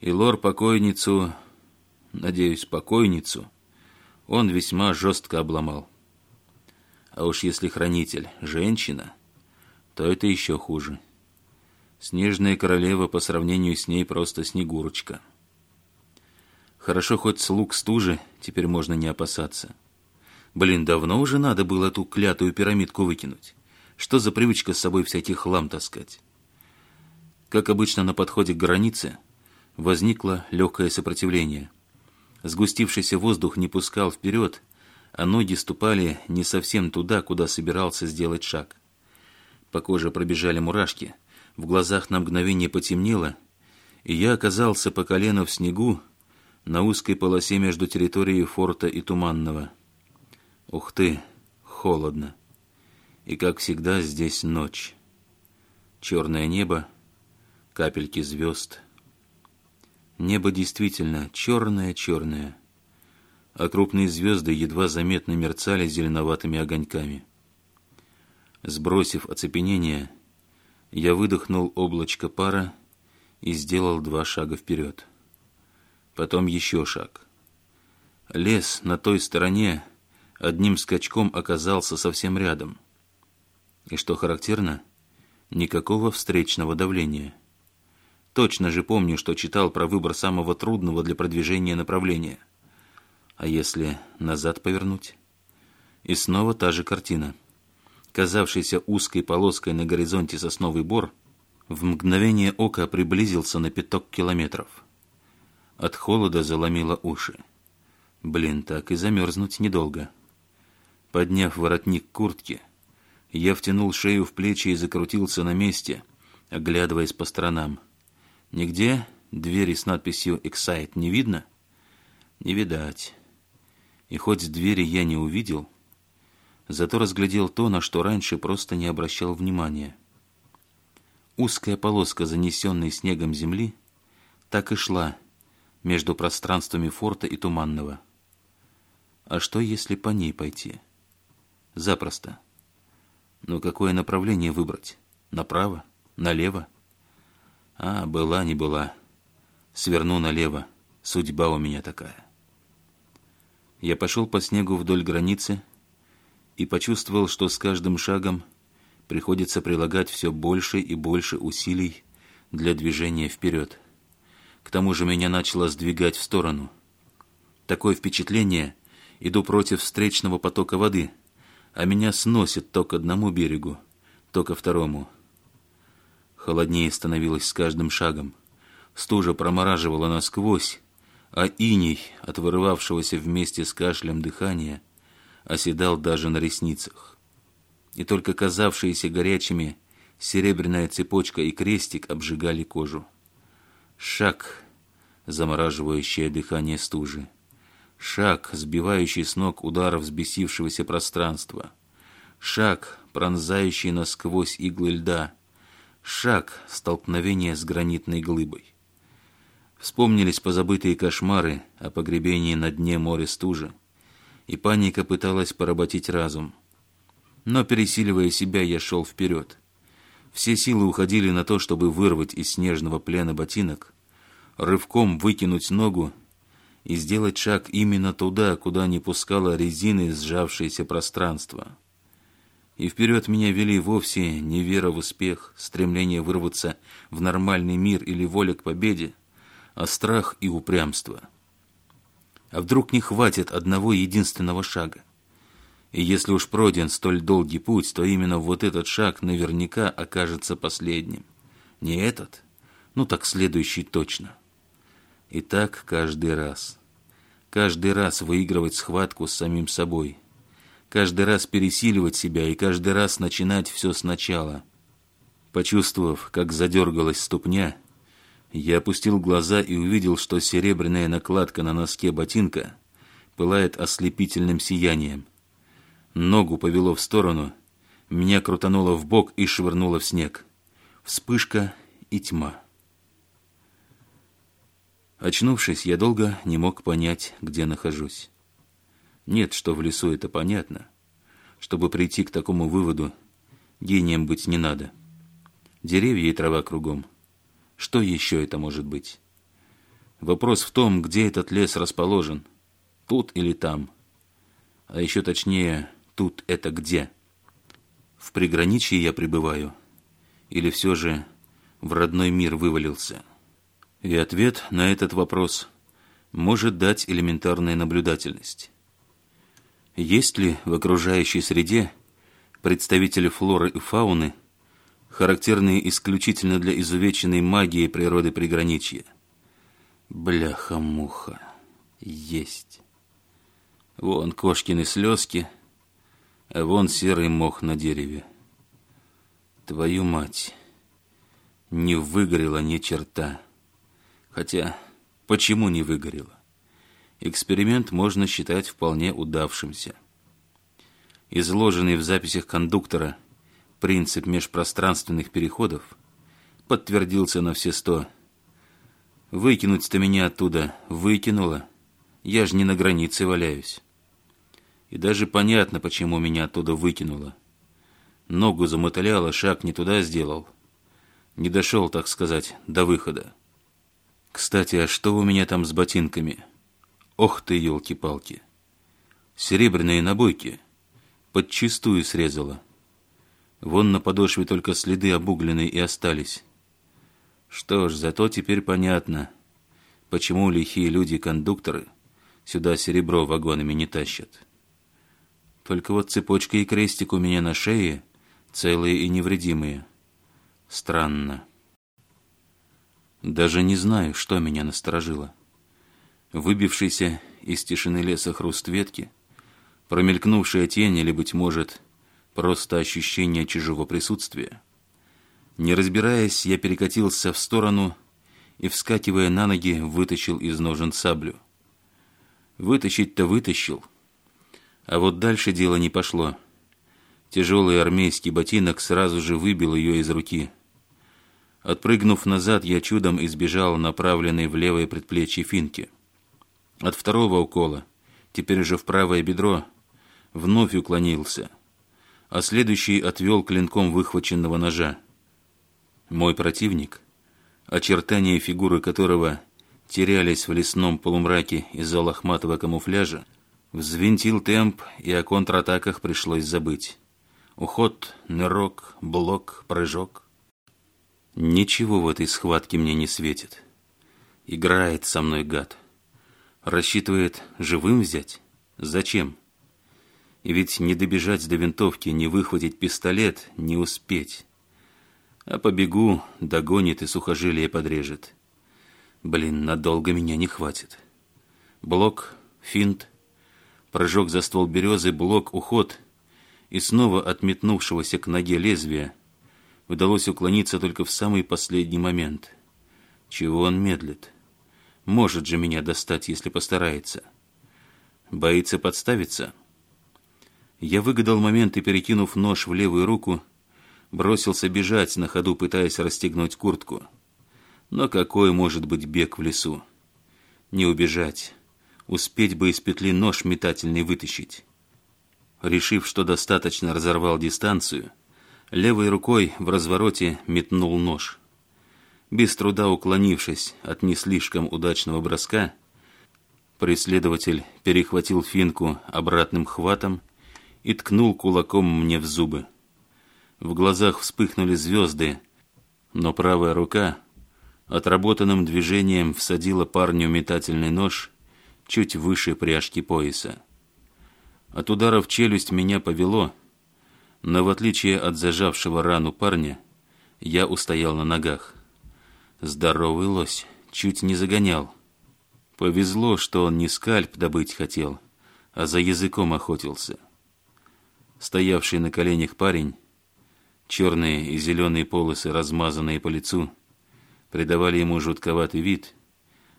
И лор-покойницу, надеюсь, покойницу, он весьма жестко обломал. А уж если хранитель – женщина – то это еще хуже. Снежная королева по сравнению с ней просто снегурочка. Хорошо хоть слуг стужи, теперь можно не опасаться. Блин, давно уже надо было эту клятую пирамидку выкинуть. Что за привычка с собой всякий хлам таскать? Как обычно на подходе к границе, возникло легкое сопротивление. Сгустившийся воздух не пускал вперед, а ноги ступали не совсем туда, куда собирался сделать шаг. По коже пробежали мурашки, в глазах на мгновение потемнело, и я оказался по колено в снегу на узкой полосе между территорией форта и Туманного. Ух ты, холодно. И, как всегда, здесь ночь. Черное небо, капельки звезд. Небо действительно черное-черное, а крупные звезды едва заметно мерцали зеленоватыми огоньками. Сбросив оцепенение, я выдохнул облачко пара и сделал два шага вперед. Потом еще шаг. Лес на той стороне одним скачком оказался совсем рядом. И что характерно, никакого встречного давления. Точно же помню, что читал про выбор самого трудного для продвижения направления. А если назад повернуть? И снова та же картина — казавшийся узкой полоской на горизонте сосновый бор, в мгновение ока приблизился на пяток километров. От холода заломило уши. Блин, так и замерзнуть недолго. Подняв воротник куртки, я втянул шею в плечи и закрутился на месте, оглядываясь по сторонам. Нигде двери с надписью «Excite» не видно? Не видать. И хоть двери я не увидел, зато разглядел то, на что раньше просто не обращал внимания. Узкая полоска, занесенной снегом земли, так и шла между пространствами форта и Туманного. А что, если по ней пойти? Запросто. Но какое направление выбрать? Направо? Налево? А, была не была. Сверну налево. Судьба у меня такая. Я пошел по снегу вдоль границы, и почувствовал, что с каждым шагом приходится прилагать все больше и больше усилий для движения вперед. К тому же меня начало сдвигать в сторону. Такое впечатление, иду против встречного потока воды, а меня сносит то к одному берегу, то ко второму. Холоднее становилось с каждым шагом. Стужа промораживала насквозь, а иней, от вырывавшегося вместе с кашлем дыхания, — оседал даже на ресницах. И только казавшиеся горячими серебряная цепочка и крестик обжигали кожу. Шаг, замораживающее дыхание стужи. Шаг, сбивающий с ног ударов взбесившегося пространства. Шаг, пронзающий насквозь иглы льда. Шаг, столкновение с гранитной глыбой. Вспомнились позабытые кошмары о погребении на дне моря стужи и паника пыталась поработить разум. Но, пересиливая себя, я шел вперед. Все силы уходили на то, чтобы вырвать из снежного плена ботинок, рывком выкинуть ногу и сделать шаг именно туда, куда не пускала резины сжавшееся пространство. И вперед меня вели вовсе не вера в успех, стремление вырваться в нормальный мир или воля к победе, а страх и упрямство. А вдруг не хватит одного единственного шага? И если уж пройден столь долгий путь, то именно вот этот шаг наверняка окажется последним. Не этот, ну так следующий точно. И так каждый раз. Каждый раз выигрывать схватку с самим собой. Каждый раз пересиливать себя и каждый раз начинать все сначала. Почувствовав, как задергалась ступня, я опустил глаза и увидел, что серебряная накладка на носке ботинка пылает ослепительным сиянием. Ногу повело в сторону, меня крутануло в бок и швырнуло в снег. Вспышка и тьма. Очнувшись, я долго не мог понять, где нахожусь. Нет, что в лесу это понятно. Чтобы прийти к такому выводу, гением быть не надо. Деревья и трава кругом — что еще это может быть? Вопрос в том, где этот лес расположен. Тут или там. А еще точнее, тут это где? В приграничье я пребываю? Или все же в родной мир вывалился? И ответ на этот вопрос может дать элементарная наблюдательность. Есть ли в окружающей среде представители флоры и фауны – характерные исключительно для изувеченной магии природы приграничья. Бляха-муха. Есть. Вон кошкины слезки, а вон серый мох на дереве. Твою мать. Не выгорела ни черта. Хотя, почему не выгорела? Эксперимент можно считать вполне удавшимся. Изложенный в записях кондуктора – принцип межпространственных переходов подтвердился на все сто. Выкинуть-то меня оттуда выкинуло. Я же не на границе валяюсь. И даже понятно, почему меня оттуда выкинуло. Ногу замотыляло, а шаг не туда сделал. Не дошел, так сказать, до выхода. Кстати, а что у меня там с ботинками? Ох ты, елки-палки! Серебряные набойки. Подчистую срезала, Вон на подошве только следы обугленные и остались. Что ж, зато теперь понятно, почему лихие люди-кондукторы сюда серебро вагонами не тащат. Только вот цепочка и крестик у меня на шее целые и невредимые. Странно. Даже не знаю, что меня насторожило. Выбившийся из тишины леса хруст ветки, промелькнувшая тень или, быть может, просто ощущение чужого присутствия. Не разбираясь, я перекатился в сторону и, вскакивая на ноги, вытащил из ножен саблю. Вытащить-то вытащил, а вот дальше дело не пошло. Тяжелый армейский ботинок сразу же выбил ее из руки. Отпрыгнув назад, я чудом избежал направленной в левое предплечье финки. От второго укола, теперь уже в правое бедро, вновь уклонился — а следующий отвел клинком выхваченного ножа. Мой противник, очертания фигуры которого терялись в лесном полумраке из-за лохматого камуфляжа, взвинтил темп, и о контратаках пришлось забыть. Уход, нырок, блок, прыжок. Ничего в этой схватке мне не светит. Играет со мной гад. Рассчитывает живым взять? Зачем? — ведь не добежать до винтовки, не выхватить пистолет, не успеть. А побегу, догонит и сухожилие подрежет. Блин, надолго меня не хватит. Блок, финт, прыжок за ствол березы, блок, уход. И снова отметнувшегося к ноге лезвия удалось уклониться только в самый последний момент. Чего он медлит? Может же меня достать, если постарается. Боится подставиться?» Я выгадал момент и, перекинув нож в левую руку, бросился бежать на ходу, пытаясь расстегнуть куртку. Но какой может быть бег в лесу? Не убежать. Успеть бы из петли нож метательный вытащить. Решив, что достаточно разорвал дистанцию, левой рукой в развороте метнул нож. Без труда уклонившись от не слишком удачного броска, преследователь перехватил финку обратным хватом и ткнул кулаком мне в зубы. В глазах вспыхнули звезды, но правая рука отработанным движением всадила парню метательный нож чуть выше пряжки пояса. От удара в челюсть меня повело, но в отличие от зажавшего рану парня, я устоял на ногах. Здоровый лось чуть не загонял. Повезло, что он не скальп добыть хотел, а за языком охотился. Стоявший на коленях парень, черные и зеленые полосы, размазанные по лицу, придавали ему жутковатый вид,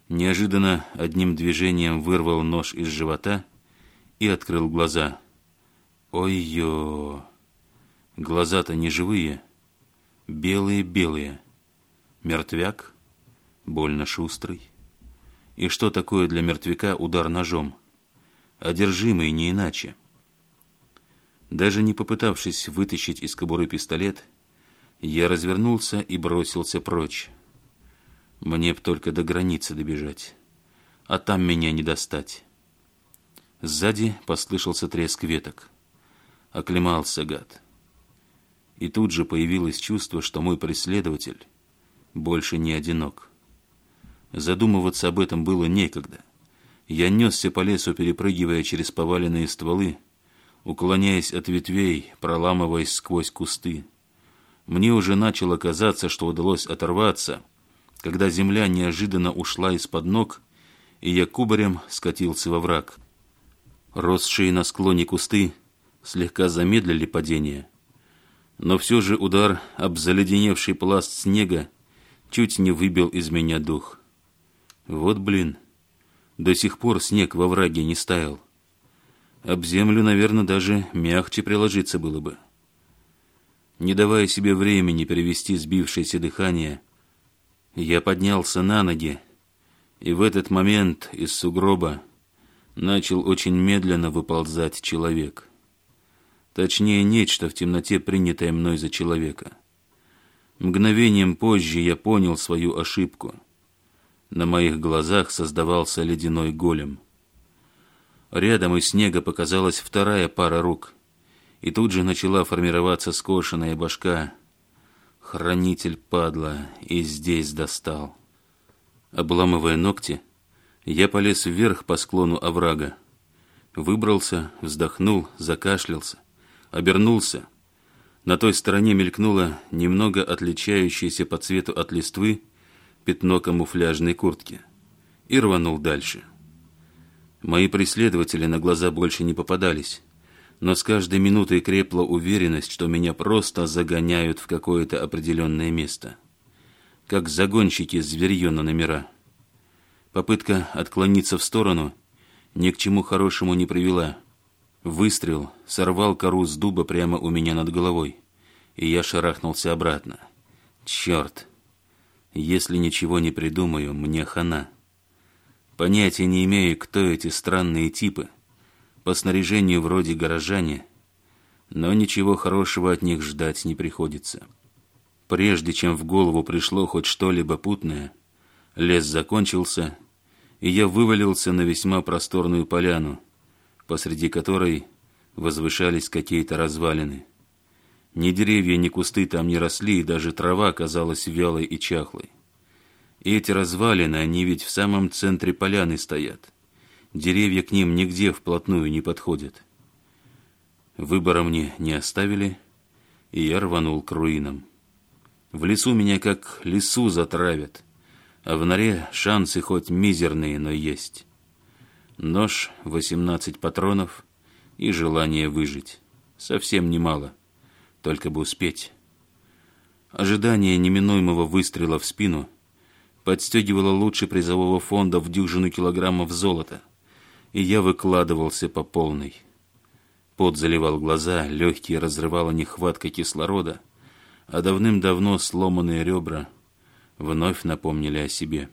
неожиданно одним движением вырвал нож из живота и открыл глаза. Ой-ё! Глаза-то не живые, белые-белые. Мертвяк, больно шустрый. И что такое для мертвяка удар ножом? Одержимый не иначе. Даже не попытавшись вытащить из кобуры пистолет, я развернулся и бросился прочь. Мне б только до границы добежать, а там меня не достать. Сзади послышался треск веток. Оклемался гад. И тут же появилось чувство, что мой преследователь больше не одинок. Задумываться об этом было некогда. Я несся по лесу, перепрыгивая через поваленные стволы, уклоняясь от ветвей, проламываясь сквозь кусты. Мне уже начало казаться, что удалось оторваться, когда земля неожиданно ушла из-под ног, и я кубарем скатился во враг. Росшие на склоне кусты слегка замедлили падение, но все же удар об заледеневший пласт снега чуть не выбил из меня дух. Вот блин, до сих пор снег во враге не стаял об землю, наверное, даже мягче приложиться было бы. Не давая себе времени перевести сбившееся дыхание, я поднялся на ноги, и в этот момент из сугроба начал очень медленно выползать человек. Точнее, нечто в темноте, принятое мной за человека. Мгновением позже я понял свою ошибку. На моих глазах создавался ледяной голем — Рядом из снега показалась вторая пара рук, и тут же начала формироваться скошенная башка. Хранитель падла и здесь достал. Обламывая ногти, я полез вверх по склону оврага. Выбрался, вздохнул, закашлялся, обернулся. На той стороне мелькнуло немного отличающееся по цвету от листвы пятно камуфляжной куртки и рванул дальше. Мои преследователи на глаза больше не попадались. Но с каждой минутой крепла уверенность, что меня просто загоняют в какое-то определенное место. Как загонщики зверье на номера. Попытка отклониться в сторону ни к чему хорошему не привела. Выстрел сорвал кору с дуба прямо у меня над головой. И я шарахнулся обратно. «Черт! Если ничего не придумаю, мне хана!» понятия не имея, кто эти странные типы, по снаряжению вроде горожане, но ничего хорошего от них ждать не приходится. Прежде чем в голову пришло хоть что-либо путное, лес закончился, и я вывалился на весьма просторную поляну, посреди которой возвышались какие-то развалины. Ни деревья, ни кусты там не росли, и даже трава казалась вялой и чахлой. И эти развалины, они ведь в самом центре поляны стоят. Деревья к ним нигде вплотную не подходят. Выбора мне не оставили, и я рванул к руинам. В лесу меня как лесу затравят, а в норе шансы хоть мизерные, но есть. Нож, 18 патронов и желание выжить. Совсем немало, только бы успеть. Ожидание неминуемого выстрела в спину подстегивала лучше призового фонда в дюжину килограммов золота. И я выкладывался по полной. Пот заливал глаза, легкие разрывала нехватка кислорода, а давным-давно сломанные ребра вновь напомнили о себе.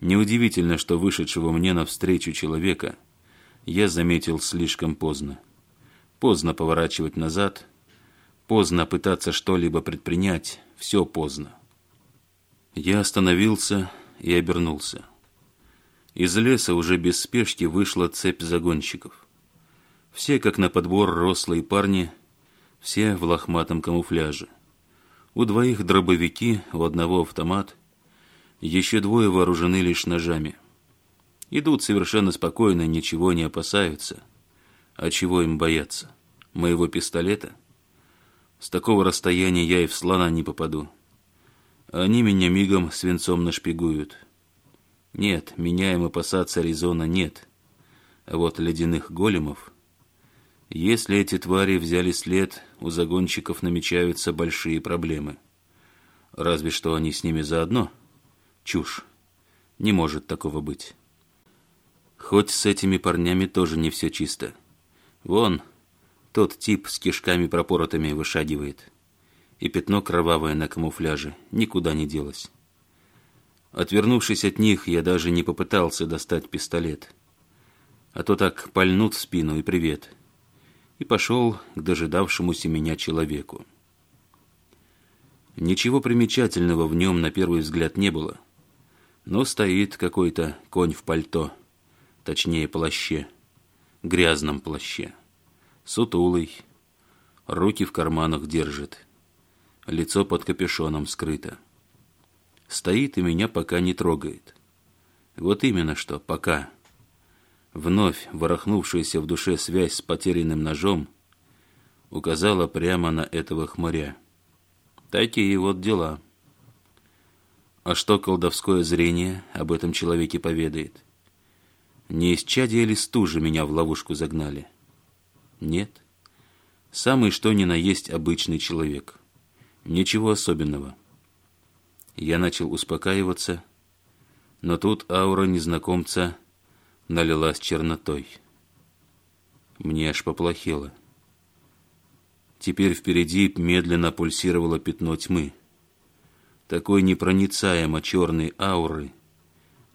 Неудивительно, что вышедшего мне навстречу человека я заметил слишком поздно. Поздно поворачивать назад, поздно пытаться что-либо предпринять, все поздно. Я остановился и обернулся. Из леса уже без спешки вышла цепь загонщиков. Все, как на подбор, рослые парни, все в лохматом камуфляже. У двоих дробовики, у одного автомат. Еще двое вооружены лишь ножами. Идут совершенно спокойно, ничего не опасаются. А чего им бояться? Моего пистолета? С такого расстояния я и в слона не попаду. Они меня мигом свинцом нашпигуют. Нет, меня им опасаться Аризона нет. А вот ледяных големов... Если эти твари взяли след, у загонщиков намечаются большие проблемы. Разве что они с ними заодно. Чушь. Не может такого быть. Хоть с этими парнями тоже не все чисто. Вон, тот тип с кишками пропоротыми вышагивает и пятно кровавое на камуфляже никуда не делось. Отвернувшись от них, я даже не попытался достать пистолет. А то так пальнут в спину и привет. И пошел к дожидавшемуся меня человеку. Ничего примечательного в нем на первый взгляд не было. Но стоит какой-то конь в пальто, точнее плаще, грязном плаще, сутулый, руки в карманах держит лицо под капюшоном скрыто. Стоит и меня пока не трогает. Вот именно что «пока». Вновь ворохнувшаяся в душе связь с потерянным ножом указала прямо на этого хмыря. Такие вот дела. А что колдовское зрение об этом человеке поведает? Не из чади или стужи меня в ловушку загнали? Нет. Самый что ни на есть обычный человек. Ничего особенного. Я начал успокаиваться, но тут аура незнакомца налилась чернотой. Мне аж поплохело. Теперь впереди медленно пульсировало пятно тьмы. Такой непроницаемо черной ауры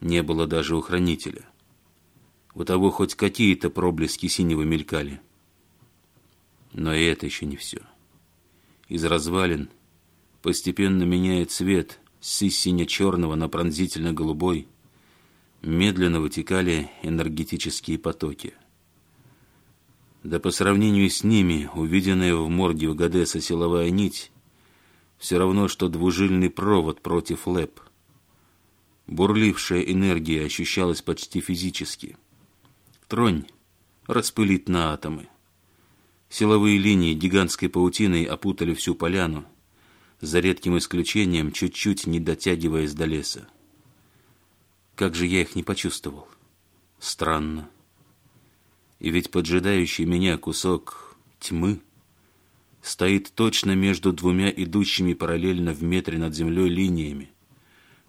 не было даже у хранителя. У того хоть какие-то проблески синего мелькали. Но и это еще не все. Из развалин постепенно меняет цвет с сине-черного на пронзительно-голубой. Медленно вытекали энергетические потоки. Да по сравнению с ними, увиденная в морде у Гадеса силовая нить, все равно, что двужильный провод против лэп. Бурлившая энергия ощущалась почти физически. Тронь распылить на атомы. Силовые линии гигантской паутиной опутали всю поляну — за редким исключением, чуть-чуть не дотягиваясь до леса. Как же я их не почувствовал? Странно. И ведь поджидающий меня кусок тьмы стоит точно между двумя идущими параллельно в метре над землей линиями,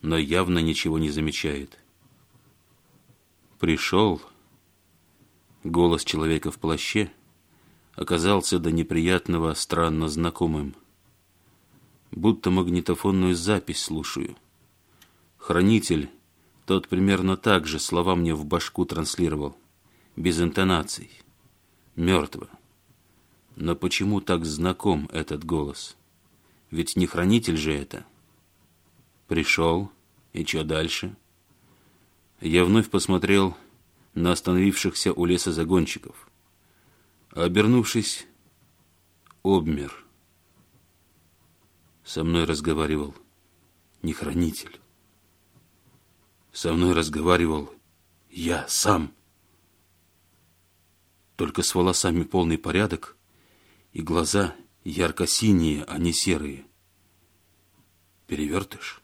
но явно ничего не замечает. «Пришел?» Голос человека в плаще оказался до неприятного странно знакомым – будто магнитофонную запись слушаю. Хранитель, тот примерно так же слова мне в башку транслировал, без интонаций, мертво. Но почему так знаком этот голос? Ведь не хранитель же это. Пришел, и что дальше? Я вновь посмотрел на остановившихся у леса загонщиков. Обернувшись, обмер. Со мной разговаривал не хранитель. Со мной разговаривал я сам. Только с волосами полный порядок, и глаза ярко-синие, а не серые. Перевертыш?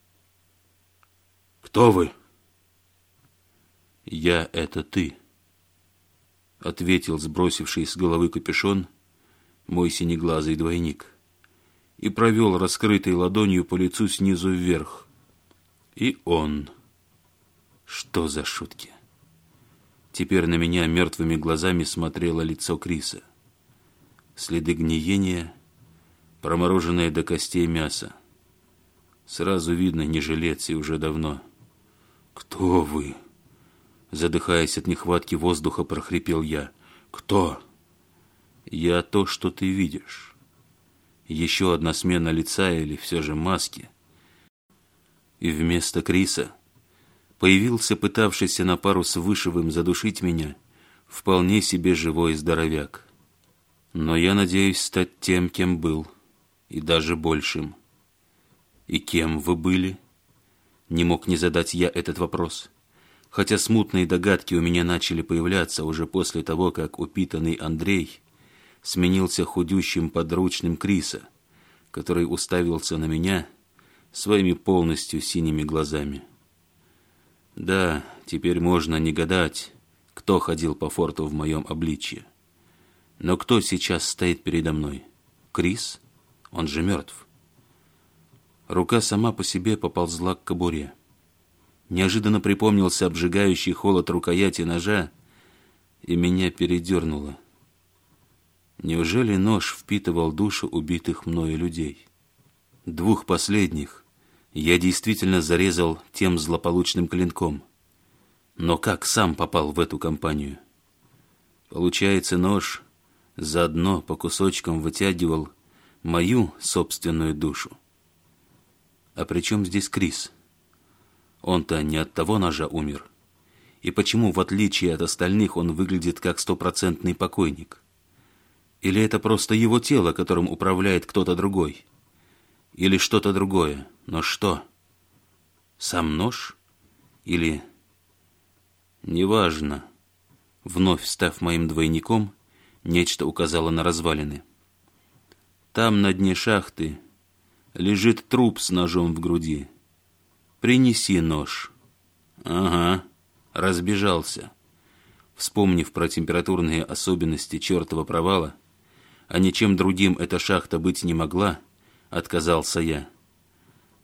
Кто вы? Я — это ты, — ответил сбросивший с головы капюшон мой синеглазый двойник. — и провел раскрытой ладонью по лицу снизу вверх. И он. Что за шутки? Теперь на меня мертвыми глазами смотрело лицо Криса. Следы гниения, промороженное до костей мясо. Сразу видно, не жилец и уже давно. «Кто вы?» Задыхаясь от нехватки воздуха, прохрипел я. «Кто?» «Я то, что ты видишь» еще одна смена лица или все же маски. И вместо Криса появился пытавшийся на пару с Вышивым задушить меня вполне себе живой здоровяк. Но я надеюсь стать тем, кем был, и даже большим. «И кем вы были?» Не мог не задать я этот вопрос. Хотя смутные догадки у меня начали появляться уже после того, как упитанный Андрей – сменился худющим подручным Криса, который уставился на меня своими полностью синими глазами. Да, теперь можно не гадать, кто ходил по форту в моем обличье. Но кто сейчас стоит передо мной? Крис? Он же мертв. Рука сама по себе поползла к кобуре. Неожиданно припомнился обжигающий холод рукояти ножа, и меня передернуло. Неужели нож впитывал души убитых мною людей? Двух последних я действительно зарезал тем злополучным клинком. Но как сам попал в эту компанию? Получается, нож заодно по кусочкам вытягивал мою собственную душу. А при чем здесь Крис? Он-то не от того ножа умер. И почему, в отличие от остальных, он выглядит как стопроцентный покойник? Или это просто его тело, которым управляет кто-то другой? Или что-то другое? Но что? Сам нож? Или... Неважно. Вновь став моим двойником, нечто указало на развалины. Там, на дне шахты, лежит труп с ножом в груди. Принеси нож. Ага, разбежался. Вспомнив про температурные особенности чертова провала, а ничем другим эта шахта быть не могла, отказался я.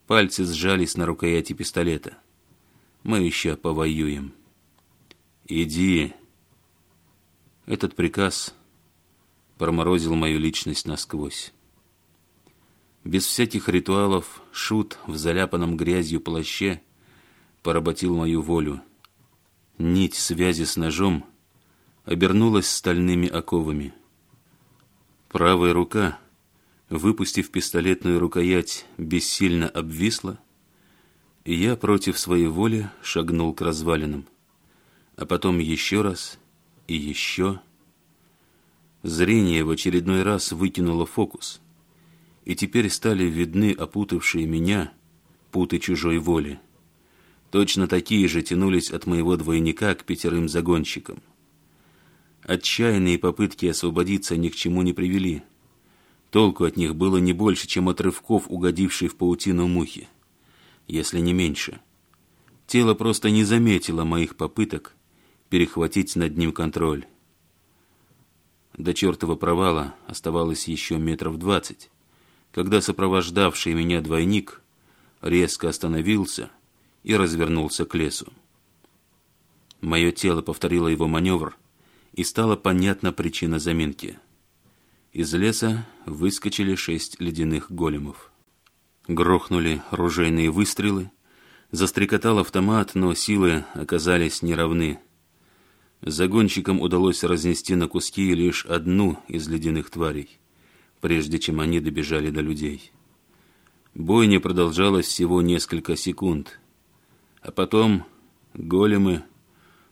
Пальцы сжались на рукояти пистолета. Мы еще повоюем. Иди. Этот приказ проморозил мою личность насквозь. Без всяких ритуалов шут в заляпанном грязью плаще поработил мою волю. Нить связи с ножом обернулась стальными оковами — Правая рука, выпустив пистолетную рукоять, бессильно обвисла, и я против своей воли шагнул к развалинам. А потом еще раз и еще. Зрение в очередной раз вытянуло фокус, и теперь стали видны опутавшие меня путы чужой воли. Точно такие же тянулись от моего двойника к пятерым загонщикам. Отчаянные попытки освободиться ни к чему не привели. Толку от них было не больше, чем от рывков, угодившей в паутину мухи. Если не меньше. Тело просто не заметило моих попыток перехватить над ним контроль. До чертова провала оставалось еще метров двадцать, когда сопровождавший меня двойник резко остановился и развернулся к лесу. Мое тело повторило его маневр — и стала понятна причина заминки. Из леса выскочили шесть ледяных големов. Грохнули ружейные выстрелы, застрекотал автомат, но силы оказались неравны. Загонщикам удалось разнести на куски лишь одну из ледяных тварей, прежде чем они добежали до людей. Бойня продолжалась всего несколько секунд, а потом големы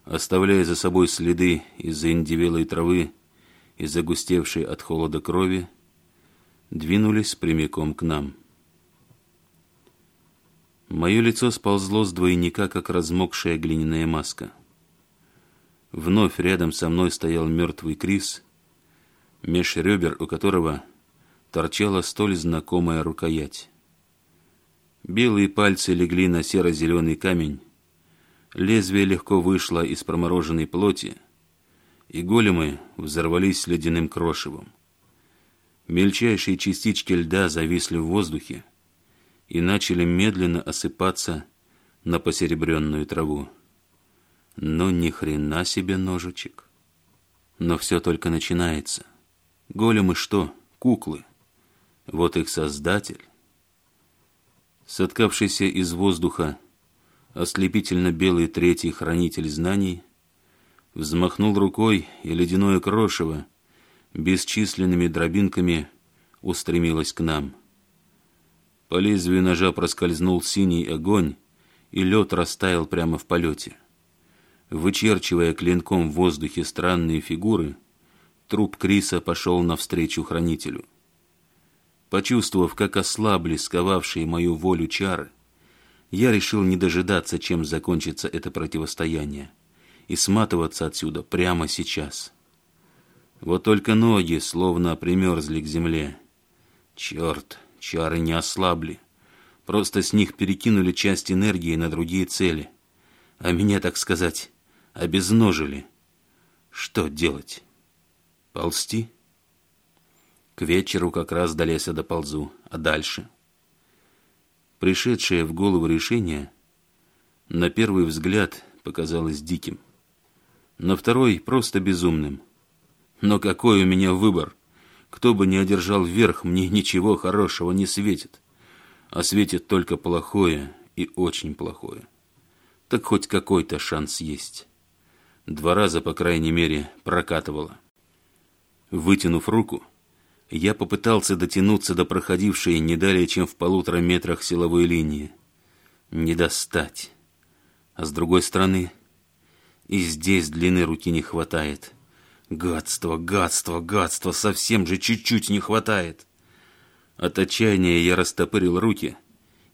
оставляя за собой следы из-за индивелой травы и загустевшей от холода крови, двинулись прямиком к нам. Мое лицо сползло с двойника, как размокшая глиняная маска. Вновь рядом со мной стоял мертвый Крис, меж ребер у которого торчала столь знакомая рукоять. Белые пальцы легли на серо-зеленый камень, Лезвие легко вышло из промороженной плоти, и големы взорвались ледяным крошевом. Мельчайшие частички льда зависли в воздухе и начали медленно осыпаться на посеребренную траву. Но ни хрена себе ножичек. Но все только начинается. Големы что? Куклы. Вот их создатель. Соткавшийся из воздуха ослепительно белый третий хранитель знаний, взмахнул рукой, и ледяное крошево бесчисленными дробинками устремилось к нам. По лезвию ножа проскользнул синий огонь, и лед растаял прямо в полете. Вычерчивая клинком в воздухе странные фигуры, труп Криса пошел навстречу хранителю. Почувствовав, как ослабли сковавшие мою волю чары, я решил не дожидаться, чем закончится это противостояние, и сматываться отсюда прямо сейчас. Вот только ноги словно примерзли к земле. Черт, чары не ослабли. Просто с них перекинули часть энергии на другие цели. А меня, так сказать, обезножили. Что делать? Ползти? К вечеру как раз до леса доползу, а дальше — пришедшее в голову решение, на первый взгляд показалось диким. На второй — просто безумным. Но какой у меня выбор? Кто бы ни одержал верх, мне ничего хорошего не светит. А светит только плохое и очень плохое. Так хоть какой-то шанс есть. Два раза, по крайней мере, прокатывало. Вытянув руку, я попытался дотянуться до проходившей не далее, чем в полутора метрах силовой линии. Не достать. А с другой стороны, и здесь длины руки не хватает. Гадство, гадство, гадство, совсем же чуть-чуть не хватает. От отчаяния я растопырил руки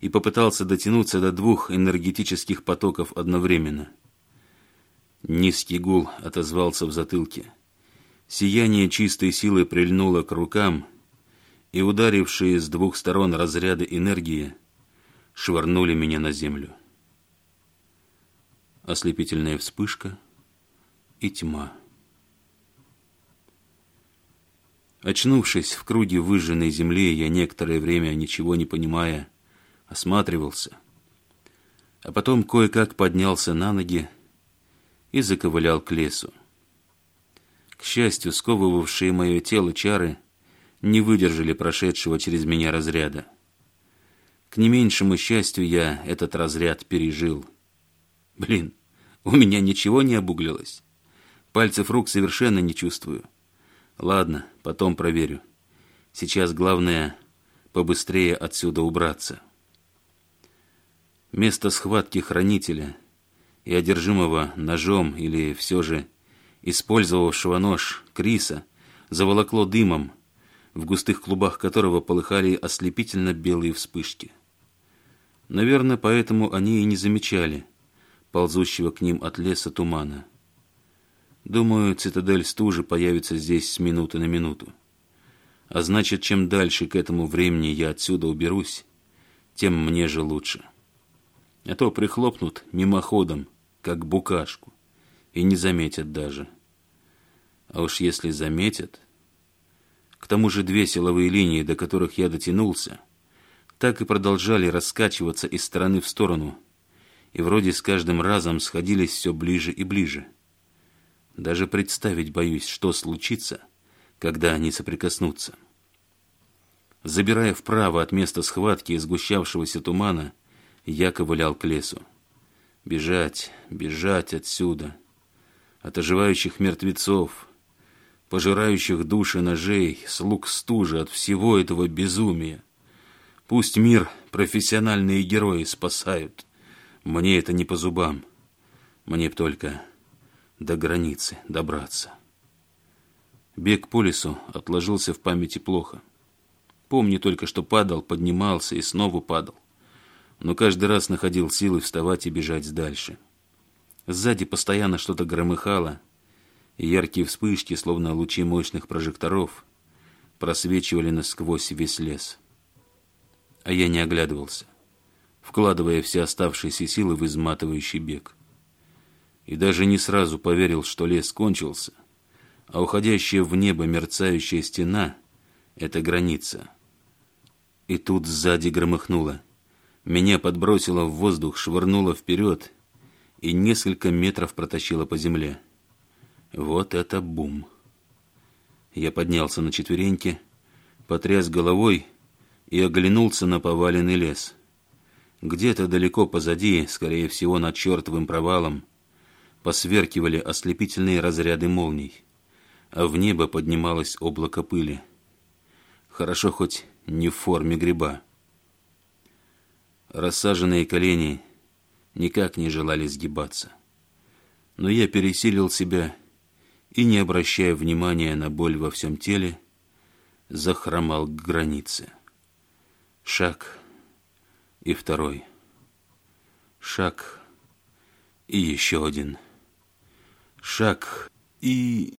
и попытался дотянуться до двух энергетических потоков одновременно. Низкий гул отозвался в затылке. Сияние чистой силы прильнуло к рукам, и ударившие с двух сторон разряды энергии швырнули меня на землю. Ослепительная вспышка и тьма. Очнувшись в круге выжженной земли, я некоторое время, ничего не понимая, осматривался, а потом кое-как поднялся на ноги и заковылял к лесу. К счастью, сковывавшие мое тело чары не выдержали прошедшего через меня разряда. К не меньшему счастью я этот разряд пережил. Блин, у меня ничего не обуглилось. Пальцев рук совершенно не чувствую. Ладно, потом проверю. Сейчас главное побыстрее отсюда убраться. Место схватки хранителя и одержимого ножом или все же использовавшего нож Криса, заволокло дымом, в густых клубах которого полыхали ослепительно белые вспышки. Наверное, поэтому они и не замечали ползущего к ним от леса тумана. Думаю, цитадель стужи появится здесь с минуты на минуту. А значит, чем дальше к этому времени я отсюда уберусь, тем мне же лучше. А то прихлопнут мимоходом, как букашку, и не заметят даже. А уж если заметят... К тому же две силовые линии, до которых я дотянулся, так и продолжали раскачиваться из стороны в сторону, и вроде с каждым разом сходились все ближе и ближе. Даже представить боюсь, что случится, когда они соприкоснутся. Забирая вправо от места схватки и сгущавшегося тумана, я ковылял к лесу. Бежать, бежать отсюда, от оживающих мертвецов, пожирающих души ножей, слуг стужи от всего этого безумия. Пусть мир профессиональные герои спасают. Мне это не по зубам. Мне б только до границы добраться. Бег по лесу отложился в памяти плохо. Помню только, что падал, поднимался и снова падал. Но каждый раз находил силы вставать и бежать дальше. Сзади постоянно что-то громыхало — яркие вспышки, словно лучи мощных прожекторов, просвечивали насквозь весь лес. А я не оглядывался, вкладывая все оставшиеся силы в изматывающий бег. И даже не сразу поверил, что лес кончился, а уходящая в небо мерцающая стена — это граница. И тут сзади громыхнуло. Меня подбросило в воздух, швырнуло вперед и несколько метров протащило по земле. Вот это бум. Я поднялся на четвереньки, потряс головой и оглянулся на поваленный лес. Где-то далеко позади, скорее всего, над чертовым провалом, посверкивали ослепительные разряды молний, а в небо поднималось облако пыли. Хорошо хоть не в форме гриба. Рассаженные колени никак не желали сгибаться. Но я пересилил себя и, не обращая внимания на боль во всем теле, захромал к границе. Шаг и второй. Шаг и еще один. Шаг и...